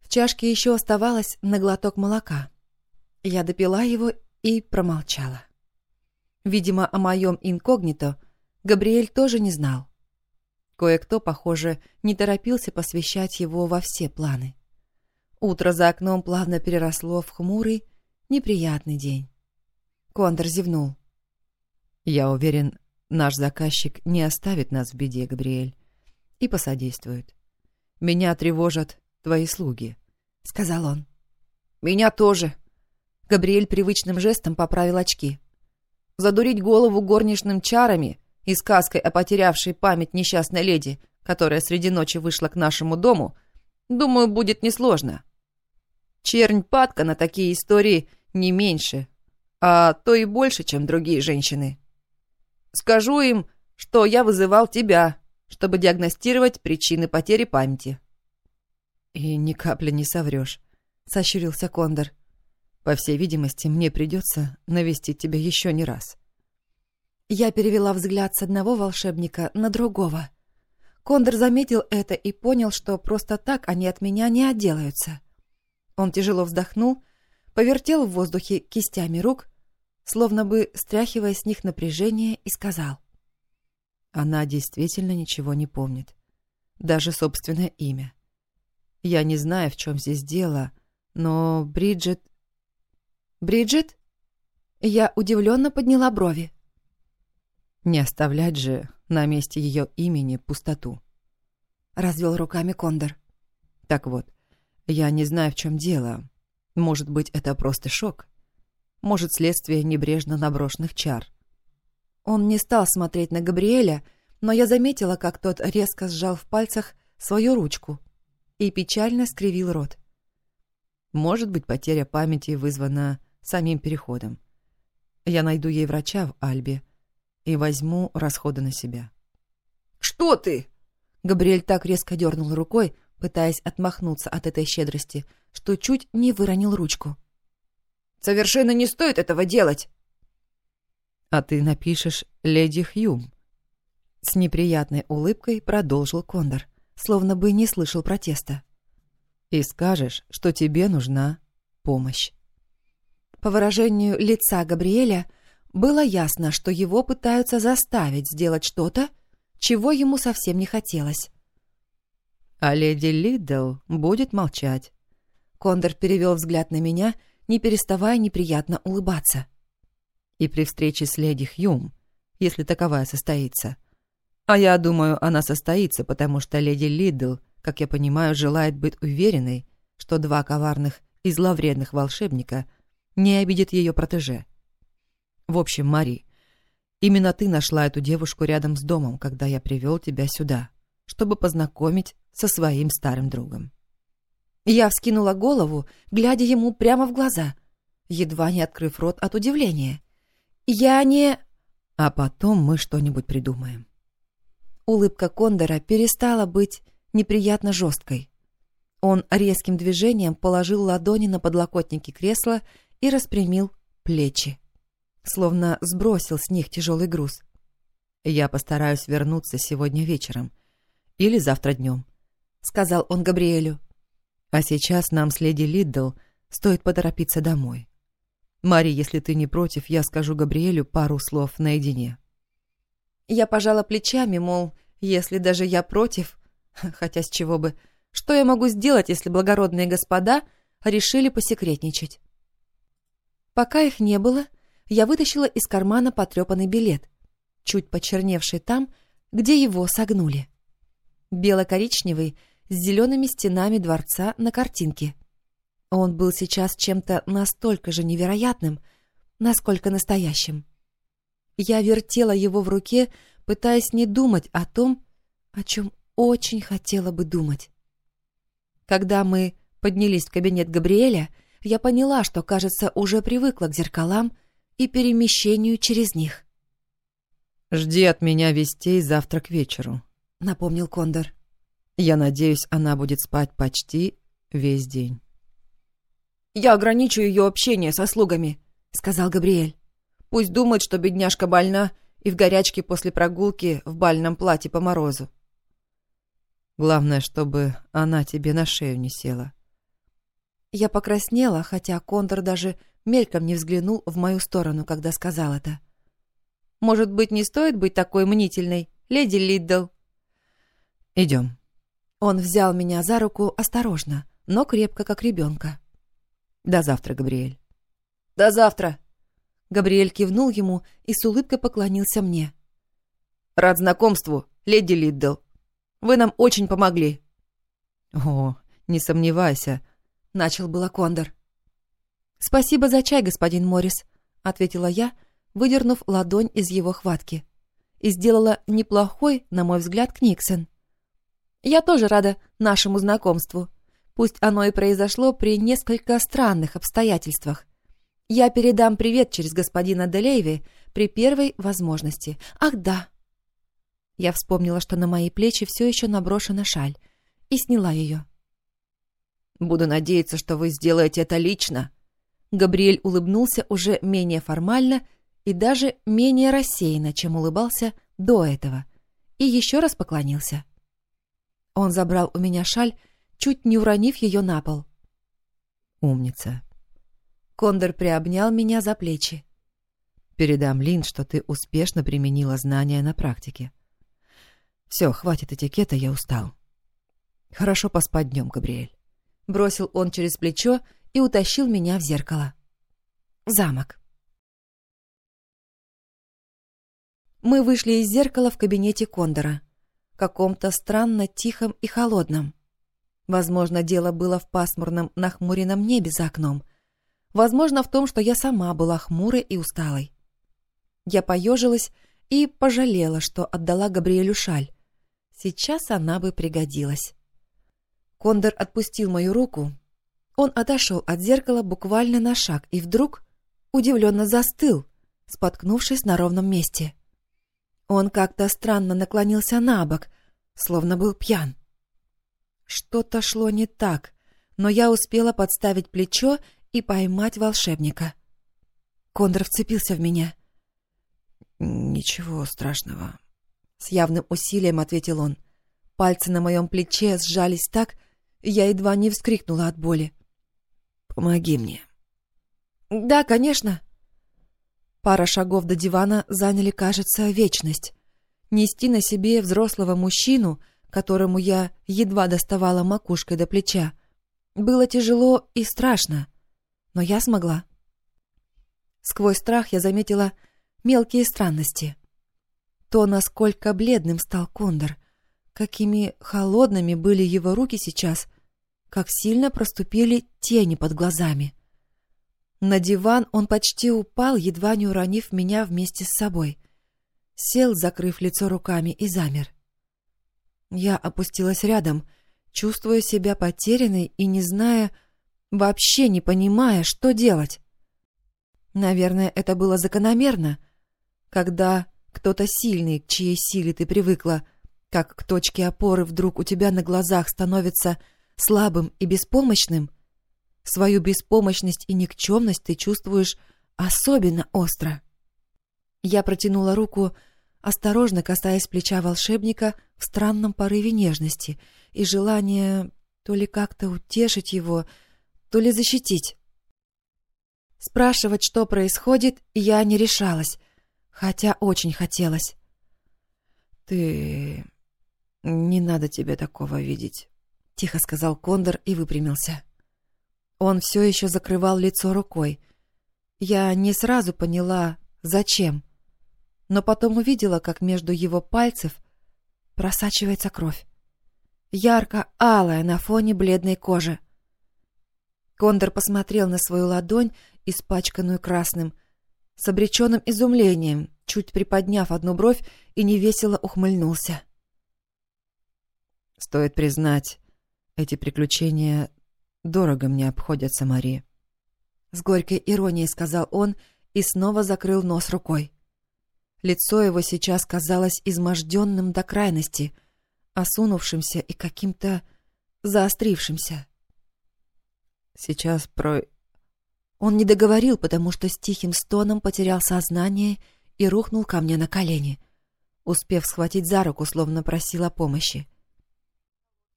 В чашке еще оставалось на глоток молока. Я допила его и промолчала. Видимо, о моем инкогнито Габриэль тоже не знал. Кое-кто, похоже, не торопился посвящать его во все планы. Утро за окном плавно переросло в хмурый, неприятный день. Кондор зевнул. «Я уверен, наш заказчик не оставит нас в беде, Габриэль, и посодействует. Меня тревожат твои слуги», — сказал он. «Меня тоже». Габриэль привычным жестом поправил очки задурить голову горничным чарами и сказкой о потерявшей память несчастной леди, которая среди ночи вышла к нашему дому, думаю, будет несложно. Чернь падка на такие истории не меньше, а то и больше, чем другие женщины. Скажу им, что я вызывал тебя, чтобы диагностировать причины потери памяти. И ни капли не соврешь, сощурился Кондор. — по всей видимости, мне придется навестить тебя еще не раз. Я перевела взгляд с одного волшебника на другого. Кондор заметил это и понял, что просто так они от меня не отделаются. Он тяжело вздохнул, повертел в воздухе кистями рук, словно бы стряхивая с них напряжение, и сказал. Она действительно ничего не помнит. Даже собственное имя. Я не знаю, в чем здесь дело, но Бриджит «Бриджит?» Я удивленно подняла брови. «Не оставлять же на месте ее имени пустоту», — развел руками Кондор. «Так вот, я не знаю, в чем дело. Может быть, это просто шок. Может, следствие небрежно наброшенных чар». Он не стал смотреть на Габриэля, но я заметила, как тот резко сжал в пальцах свою ручку и печально скривил рот. Может быть, потеря памяти вызвана самим переходом. Я найду ей врача в Альбе и возьму расходы на себя. «Что ты?» Габриэль так резко дернул рукой, пытаясь отмахнуться от этой щедрости, что чуть не выронил ручку. «Совершенно не стоит этого делать!» «А ты напишешь «Леди Хьюм». С неприятной улыбкой продолжил Кондор, словно бы не слышал протеста. «И скажешь, что тебе нужна помощь». По выражению лица Габриэля было ясно, что его пытаются заставить сделать что-то, чего ему совсем не хотелось. «А леди Лидл будет молчать». Кондор перевел взгляд на меня, не переставая неприятно улыбаться. «И при встрече с леди Хьюм, если таковая состоится. А я думаю, она состоится, потому что леди Лидл, как я понимаю, желает быть уверенной, что два коварных и зловредных волшебника — не обидит ее протеже. В общем, Мари, именно ты нашла эту девушку рядом с домом, когда я привел тебя сюда, чтобы познакомить со своим старым другом. Я вскинула голову, глядя ему прямо в глаза, едва не открыв рот от удивления. «Я не...» «А потом мы что-нибудь придумаем». Улыбка Кондора перестала быть неприятно жесткой. Он резким движением положил ладони на подлокотники кресла и распрямил плечи, словно сбросил с них тяжелый груз. «Я постараюсь вернуться сегодня вечером или завтра днем», — сказал он Габриэлю. «А сейчас нам с леди Лиддл стоит поторопиться домой. Мари, если ты не против, я скажу Габриэлю пару слов наедине». Я пожала плечами, мол, если даже я против, хотя с чего бы, что я могу сделать, если благородные господа решили посекретничать? Пока их не было, я вытащила из кармана потрепанный билет, чуть почерневший там, где его согнули. Бело-коричневый, с зелеными стенами дворца на картинке. Он был сейчас чем-то настолько же невероятным, насколько настоящим. Я вертела его в руке, пытаясь не думать о том, о чем очень хотела бы думать. Когда мы поднялись в кабинет Габриэля, я поняла, что, кажется, уже привыкла к зеркалам и перемещению через них. «Жди от меня вестей завтра к вечеру», — напомнил Кондор. «Я надеюсь, она будет спать почти весь день». «Я ограничу ее общение со слугами», — сказал Габриэль. «Пусть думает, что бедняжка больна и в горячке после прогулки в бальном платье по морозу. Главное, чтобы она тебе на шею не села. Я покраснела, хотя Кондор даже мельком не взглянул в мою сторону, когда сказал это. «Может быть, не стоит быть такой мнительной, леди Лиддл?» «Идем». Он взял меня за руку осторожно, но крепко, как ребенка. «До завтра, Габриэль». «До завтра!» Габриэль кивнул ему и с улыбкой поклонился мне. «Рад знакомству, леди Лиддл. Вы нам очень помогли». «О, не сомневайся», — начал было Кондор. «Спасибо за чай, господин Моррис», — ответила я, выдернув ладонь из его хватки. И сделала неплохой, на мой взгляд, Книксон. «Я тоже рада нашему знакомству. Пусть оно и произошло при несколько странных обстоятельствах. Я передам привет через господина Делейви при первой возможности. Ах, да, я вспомнила, что на мои плечи все еще наброшена шаль, и сняла ее. «Буду надеяться, что вы сделаете это лично». Габриэль улыбнулся уже менее формально и даже менее рассеянно, чем улыбался до этого, и еще раз поклонился. Он забрал у меня шаль, чуть не уронив ее на пол. «Умница». Кондор приобнял меня за плечи. «Передам Лин, что ты успешно применила знания на практике». Все, хватит этикета, я устал. Хорошо поспать днем, Габриэль. Бросил он через плечо и утащил меня в зеркало. Замок. Мы вышли из зеркала в кабинете Кондора, каком-то странно тихом и холодном. Возможно, дело было в пасмурном нахмуренном небе за окном. Возможно, в том, что я сама была хмурой и усталой. Я поежилась и пожалела, что отдала Габриэлю шаль, Сейчас она бы пригодилась. Кондор отпустил мою руку. Он отошел от зеркала буквально на шаг и вдруг удивленно застыл, споткнувшись на ровном месте. Он как-то странно наклонился на бок, словно был пьян. Что-то шло не так, но я успела подставить плечо и поймать волшебника. Кондор вцепился в меня. «Ничего страшного», с явным усилием ответил он. Пальцы на моем плече сжались так, я едва не вскрикнула от боли. «Помоги мне». «Да, конечно». Пара шагов до дивана заняли, кажется, вечность. Нести на себе взрослого мужчину, которому я едва доставала макушкой до плеча, было тяжело и страшно, но я смогла. Сквозь страх я заметила мелкие странности — то, насколько бледным стал Кондор, какими холодными были его руки сейчас, как сильно проступили тени под глазами. На диван он почти упал, едва не уронив меня вместе с собой. Сел, закрыв лицо руками, и замер. Я опустилась рядом, чувствуя себя потерянной и не зная, вообще не понимая, что делать. Наверное, это было закономерно, когда кто-то сильный, к чьей силе ты привыкла, как к точке опоры вдруг у тебя на глазах становится слабым и беспомощным, свою беспомощность и никчемность ты чувствуешь особенно остро. Я протянула руку, осторожно касаясь плеча волшебника в странном порыве нежности и желания то ли как-то утешить его, то ли защитить. Спрашивать, что происходит, я не решалась, хотя очень хотелось. «Ты... не надо тебе такого видеть», — тихо сказал Кондор и выпрямился. Он все еще закрывал лицо рукой. Я не сразу поняла, зачем, но потом увидела, как между его пальцев просачивается кровь. Ярко-алая на фоне бледной кожи. Кондор посмотрел на свою ладонь, испачканную красным, с обреченным изумлением, чуть приподняв одну бровь и невесело ухмыльнулся. «Стоит признать, эти приключения дорого мне обходятся, Мари», — с горькой иронией сказал он и снова закрыл нос рукой. Лицо его сейчас казалось изможденным до крайности, осунувшимся и каким-то заострившимся. «Сейчас про он не договорил, потому что с тихим стоном потерял сознание и рухнул ко мне на колени, успев схватить за руку, словно просил о помощи.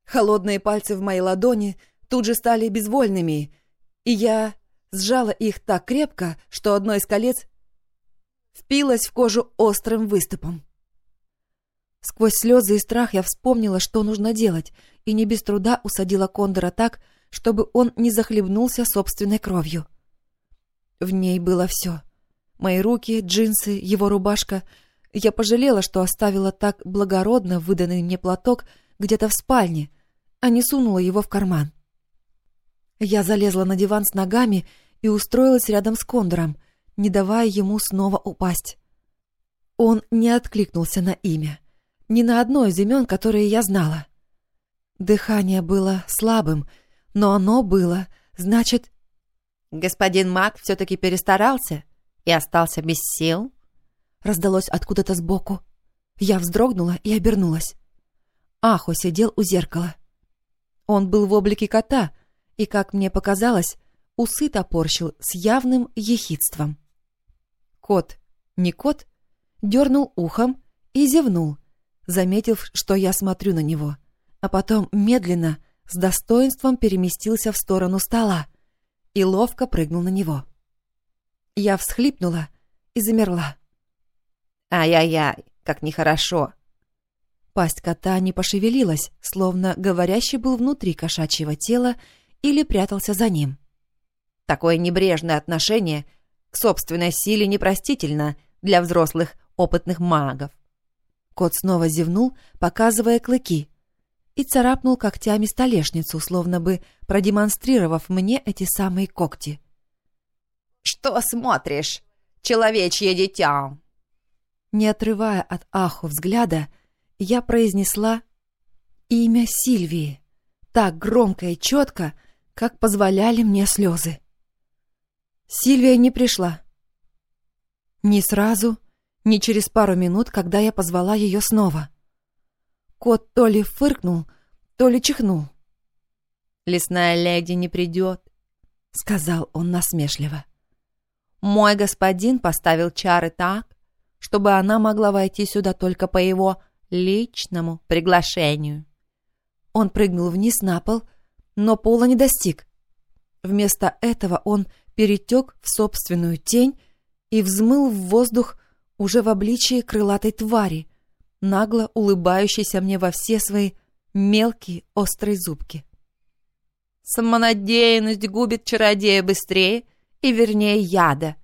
Холодные пальцы в моей ладони тут же стали безвольными, и я сжала их так крепко, что одно из колец впилось в кожу острым выступом. Сквозь слезы и страх я вспомнила, что нужно делать, и не без труда усадила Кондора так, чтобы он не захлебнулся собственной кровью. В ней было все. Мои руки, джинсы, его рубашка. Я пожалела, что оставила так благородно выданный мне платок где-то в спальне, а не сунула его в карман. Я залезла на диван с ногами и устроилась рядом с Кондором, не давая ему снова упасть. Он не откликнулся на имя, ни на одно из имен, которые я знала. Дыхание было слабым, но оно было, значит, господин Мак все-таки перестарался и остался без сил?» Раздалось откуда-то сбоку. Я вздрогнула и обернулась. Ахо сидел у зеркала. Он был в облике кота и, как мне показалось, усы топорщил с явным ехидством. Кот, не кот, дернул ухом и зевнул, заметив, что я смотрю на него, а потом медленно, с достоинством переместился в сторону стола, и ловко прыгнул на него. Я всхлипнула и замерла. «Ай-яй-яй, как нехорошо!» Пасть кота не пошевелилась, словно говорящий был внутри кошачьего тела или прятался за ним. Такое небрежное отношение к собственной силе непростительно для взрослых опытных магов. Кот снова зевнул, показывая клыки, и царапнул когтями столешницу, словно бы продемонстрировав мне эти самые когти. «Что смотришь, человечье дитя?» Не отрывая от Аху взгляда, я произнесла имя Сильвии, так громко и четко, как позволяли мне слезы. Сильвия не пришла. Ни сразу, ни через пару минут, когда я позвала ее снова — Кот то ли фыркнул, то ли чихнул. «Лесная леди не придет», — сказал он насмешливо. «Мой господин поставил чары так, чтобы она могла войти сюда только по его личному приглашению». Он прыгнул вниз на пол, но пола не достиг. Вместо этого он перетек в собственную тень и взмыл в воздух уже в обличии крылатой твари, нагло улыбающийся мне во все свои мелкие острые зубки. «Самонадеянность губит чародея быстрее и вернее яда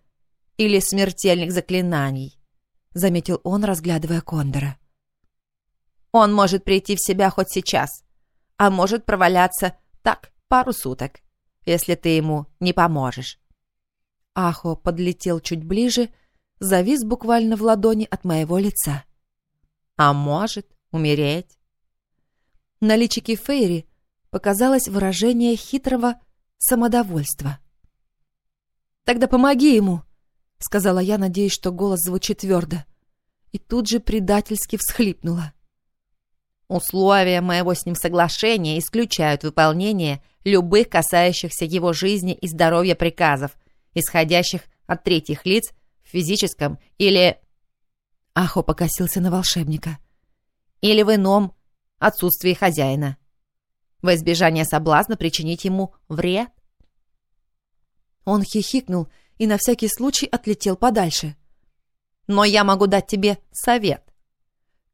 или смертельных заклинаний», — заметил он, разглядывая Кондора. «Он может прийти в себя хоть сейчас, а может проваляться так пару суток, если ты ему не поможешь». Ахо подлетел чуть ближе, завис буквально в ладони от моего лица а может умереть. На личике Фейри показалось выражение хитрого самодовольства. «Тогда помоги ему!» — сказала я, надеясь, что голос звучит твердо. И тут же предательски всхлипнула. Условия моего с ним соглашения исключают выполнение любых касающихся его жизни и здоровья приказов, исходящих от третьих лиц в физическом или... Ахо покосился на волшебника. Или в ином отсутствии хозяина. Во избежание соблазна причинить ему вред. Он хихикнул и на всякий случай отлетел подальше. «Но я могу дать тебе совет».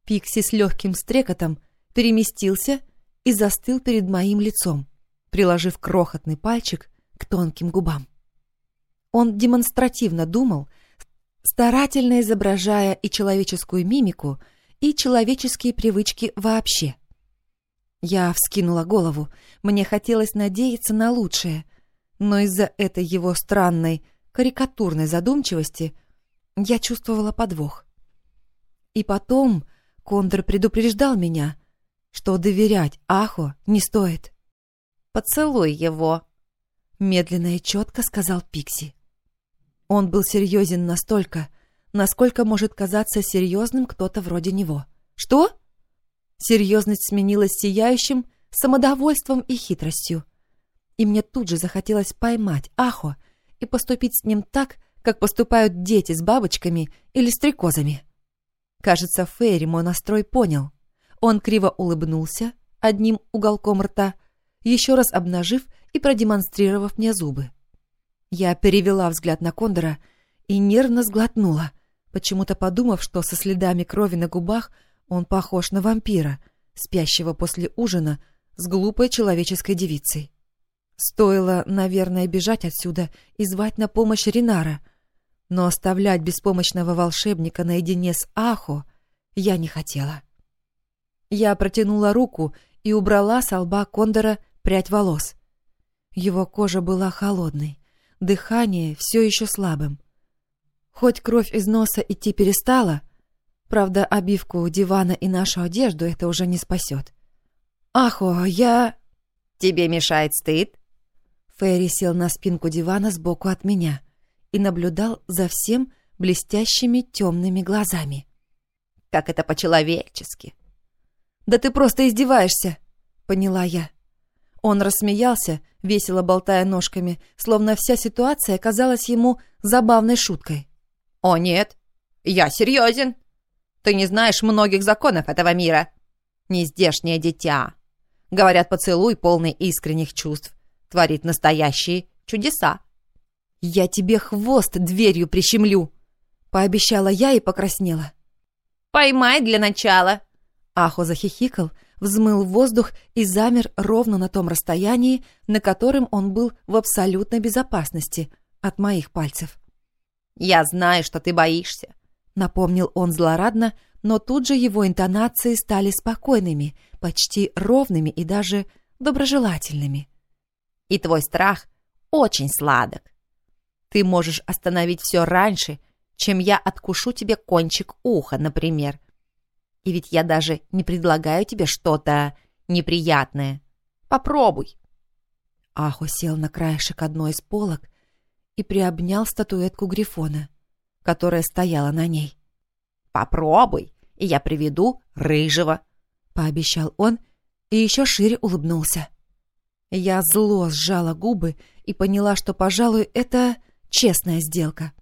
Пикси с легким стрекотом переместился и застыл перед моим лицом, приложив крохотный пальчик к тонким губам. Он демонстративно думал, старательно изображая и человеческую мимику, и человеческие привычки вообще. Я вскинула голову, мне хотелось надеяться на лучшее, но из-за этой его странной, карикатурной задумчивости я чувствовала подвох. И потом Кондор предупреждал меня, что доверять Ахо не стоит. «Поцелуй его», — медленно и четко сказал Пикси. Он был серьезен настолько, насколько может казаться серьезным кто-то вроде него. «Что?» Серьезность сменилась сияющим самодовольством и хитростью. И мне тут же захотелось поймать Ахо и поступить с ним так, как поступают дети с бабочками или стрекозами. Кажется, Фейри мой настрой понял. Он криво улыбнулся одним уголком рта, еще раз обнажив и продемонстрировав мне зубы. Я перевела взгляд на Кондора и нервно сглотнула, почему-то подумав, что со следами крови на губах он похож на вампира, спящего после ужина с глупой человеческой девицей. Стоило, наверное, бежать отсюда и звать на помощь Ринара, но оставлять беспомощного волшебника наедине с Ахо я не хотела. Я протянула руку и убрала с лба Кондора прядь волос. Его кожа была холодной, дыхание все еще слабым. Хоть кровь из носа идти перестала, правда, обивку дивана и нашу одежду это уже не спасет. «Ахо, я...» «Тебе мешает стыд?» Ферри сел на спинку дивана сбоку от меня и наблюдал за всем блестящими темными глазами. «Как это по-человечески!» «Да ты просто издеваешься!» — поняла я. Он рассмеялся, весело болтая ножками, словно вся ситуация казалась ему забавной шуткой. «О нет, я серьезен. Ты не знаешь многих законов этого мира. Нездешнее дитя. Говорят, поцелуй, полный искренних чувств, творит настоящие чудеса». «Я тебе хвост дверью прищемлю!» — пообещала я и покраснела. «Поймай для начала!» Ахо захихикал, взмыл воздух и замер ровно на том расстоянии, на котором он был в абсолютной безопасности от моих пальцев. «Я знаю, что ты боишься», — напомнил он злорадно, но тут же его интонации стали спокойными, почти ровными и даже доброжелательными. «И твой страх очень сладок. Ты можешь остановить все раньше, чем я откушу тебе кончик уха, например. И ведь я даже не предлагаю тебе что-то неприятное. Попробуй. Ахо сел на краешек одной из полок и приобнял статуэтку Грифона, которая стояла на ней. «Попробуй, и я приведу рыжего», — пообещал он и еще шире улыбнулся. Я зло сжала губы и поняла, что, пожалуй, это честная сделка.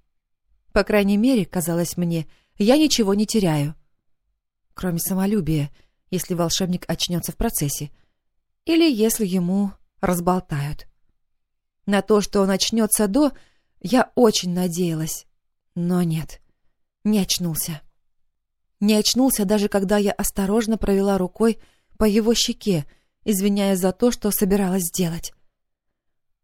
По крайней мере, казалось мне, я ничего не теряю — кроме самолюбия, если волшебник очнется в процессе, или если ему разболтают. На то, что он очнется до, я очень надеялась, но нет, не очнулся. Не очнулся даже когда я осторожно провела рукой по его щеке, извиняясь за то, что собиралась сделать.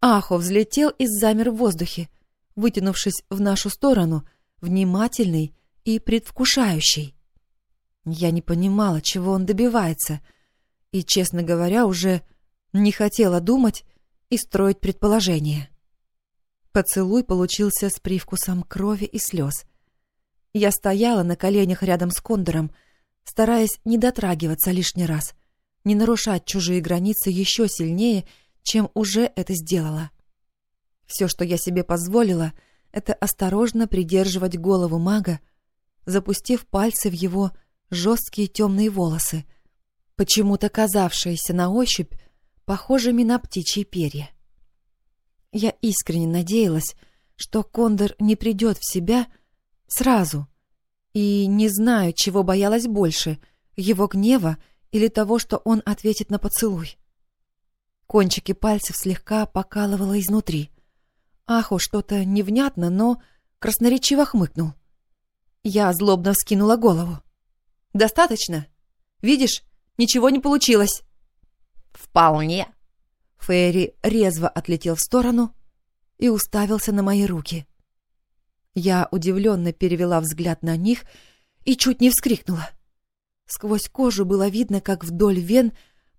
Ахо взлетел и замер в воздухе, вытянувшись в нашу сторону, внимательный и предвкушающий. Я не понимала, чего он добивается, и, честно говоря, уже не хотела думать и строить предположения. Поцелуй получился с привкусом крови и слез. Я стояла на коленях рядом с Кондором, стараясь не дотрагиваться лишний раз, не нарушать чужие границы еще сильнее, чем уже это сделала. Все, что я себе позволила, это осторожно придерживать голову мага, запустив пальцы в его жесткие темные волосы, почему-то казавшиеся на ощупь похожими на птичьи перья. Я искренне надеялась, что Кондор не придет в себя сразу, и не знаю, чего боялась больше — его гнева или того, что он ответит на поцелуй. Кончики пальцев слегка покалывало изнутри. Аху что-то невнятно, но красноречиво хмыкнул. Я злобно вскинула голову. «Достаточно? Видишь, ничего не получилось». «Вполне». Фейри резво отлетел в сторону и уставился на мои руки. Я удивленно перевела взгляд на них и чуть не вскрикнула. Сквозь кожу было видно, как вдоль вен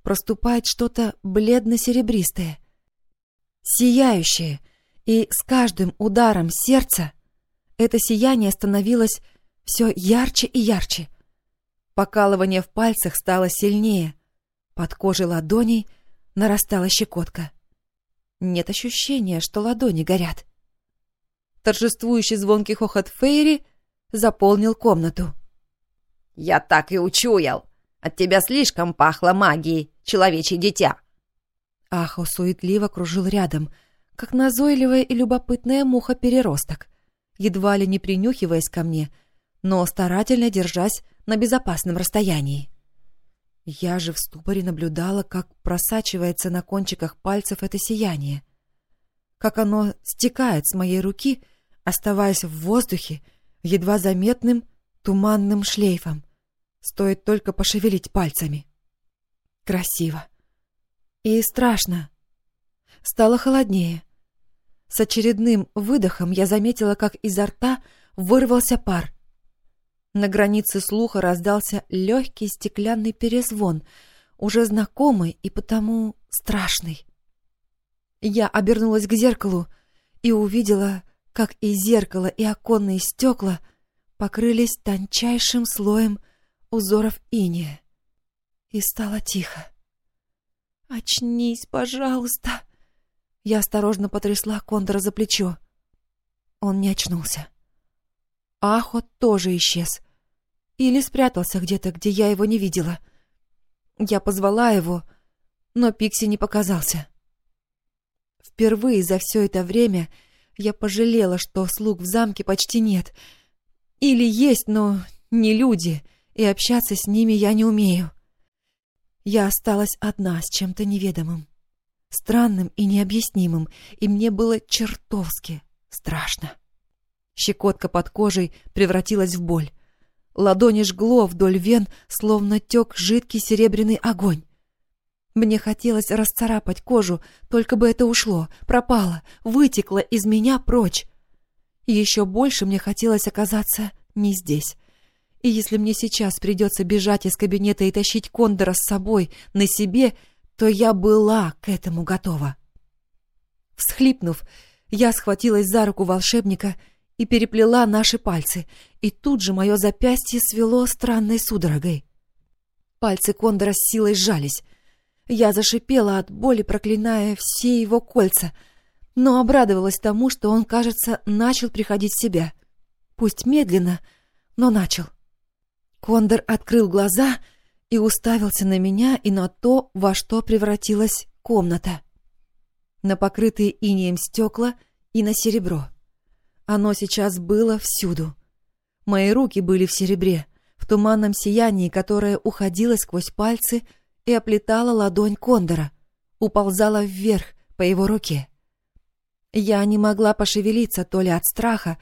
проступает что-то бледно-серебристое, сияющее, и с каждым ударом сердца это сияние становилось все ярче и ярче. Покалывание в пальцах стало сильнее, под кожей ладоней нарастала щекотка. Нет ощущения, что ладони горят. Торжествующий звонкий хохот Фейри заполнил комнату. «Я так и учуял. От тебя слишком пахло магией, человечье дитя». Ахо суетливо кружил рядом, как назойливая и любопытная муха-переросток, едва ли не принюхиваясь ко мне, но старательно держась на безопасном расстоянии. Я же в ступоре наблюдала, как просачивается на кончиках пальцев это сияние, как оно стекает с моей руки, оставаясь в воздухе, едва заметным туманным шлейфом. Стоит только пошевелить пальцами. Красиво. И страшно. Стало холоднее. С очередным выдохом я заметила, как изо рта вырвался пар. На границе слуха раздался легкий стеклянный перезвон, уже знакомый и потому страшный. Я обернулась к зеркалу и увидела, как и зеркало, и оконные стекла — покрылись тончайшим слоем узоров иния. И стало тихо. «Очнись, пожалуйста!» Я осторожно потрясла Кондора за плечо. Он не очнулся. Ахот тоже исчез. Или спрятался где-то, где я его не видела. Я позвала его, но Пикси не показался. Впервые за все это время я пожалела, что слуг в замке почти нет — или есть, но не люди, и общаться с ними я не умею. Я осталась одна с чем-то неведомым, странным и необъяснимым, и мне было чертовски страшно. Щекотка под кожей превратилась в боль. Ладони жгло вдоль вен, словно тек жидкий серебряный огонь. Мне хотелось расцарапать кожу, только бы это ушло, пропало, вытекло из меня прочь. Еще больше мне хотелось оказаться не здесь. И если мне сейчас придется бежать из кабинета и тащить Кондора с собой на себе, то я была к этому готова. Всхлипнув, я схватилась за руку волшебника и переплела наши пальцы, и тут же мое запястье свело странной судорогой. Пальцы Кондора с силой сжались. Я зашипела от боли, проклиная все его кольца — но обрадовалась тому, что он, кажется, начал приходить в себя. Пусть медленно, но начал. Кондор открыл глаза и уставился на меня и на то, во что превратилась комната. На покрытые инеем стекла и на серебро. Оно сейчас было всюду. Мои руки были в серебре, в туманном сиянии, которое уходило сквозь пальцы и оплетало ладонь Кондора, уползало вверх по его руке. Я не могла пошевелиться то ли от страха,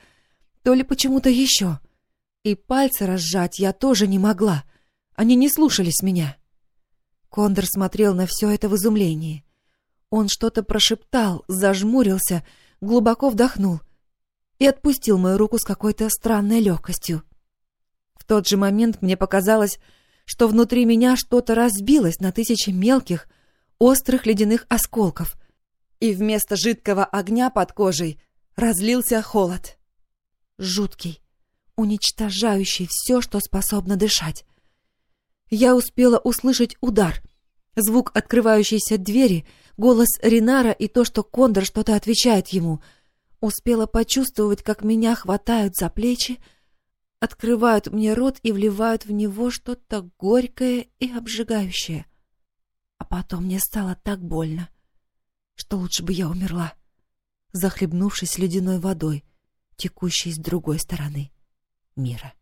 то ли почему-то еще. И пальцы разжать я тоже не могла. Они не слушались меня. Кондор смотрел на все это в изумлении. Он что-то прошептал, зажмурился, глубоко вдохнул и отпустил мою руку с какой-то странной легкостью. В тот же момент мне показалось, что внутри меня что-то разбилось на тысячи мелких, острых ледяных осколков, и вместо жидкого огня под кожей разлился холод. Жуткий, уничтожающий все, что способно дышать. Я успела услышать удар, Звук открывающейся двери, голос Ринара и то, что Кондор что-то отвечает ему. Успела почувствовать, как меня хватают за плечи, открывают мне рот и вливают в него что-то горькое и обжигающее. А потом мне стало так больно, что лучше бы я умерла, захлебнувшись ледяной водой, текущей с другой стороны мира.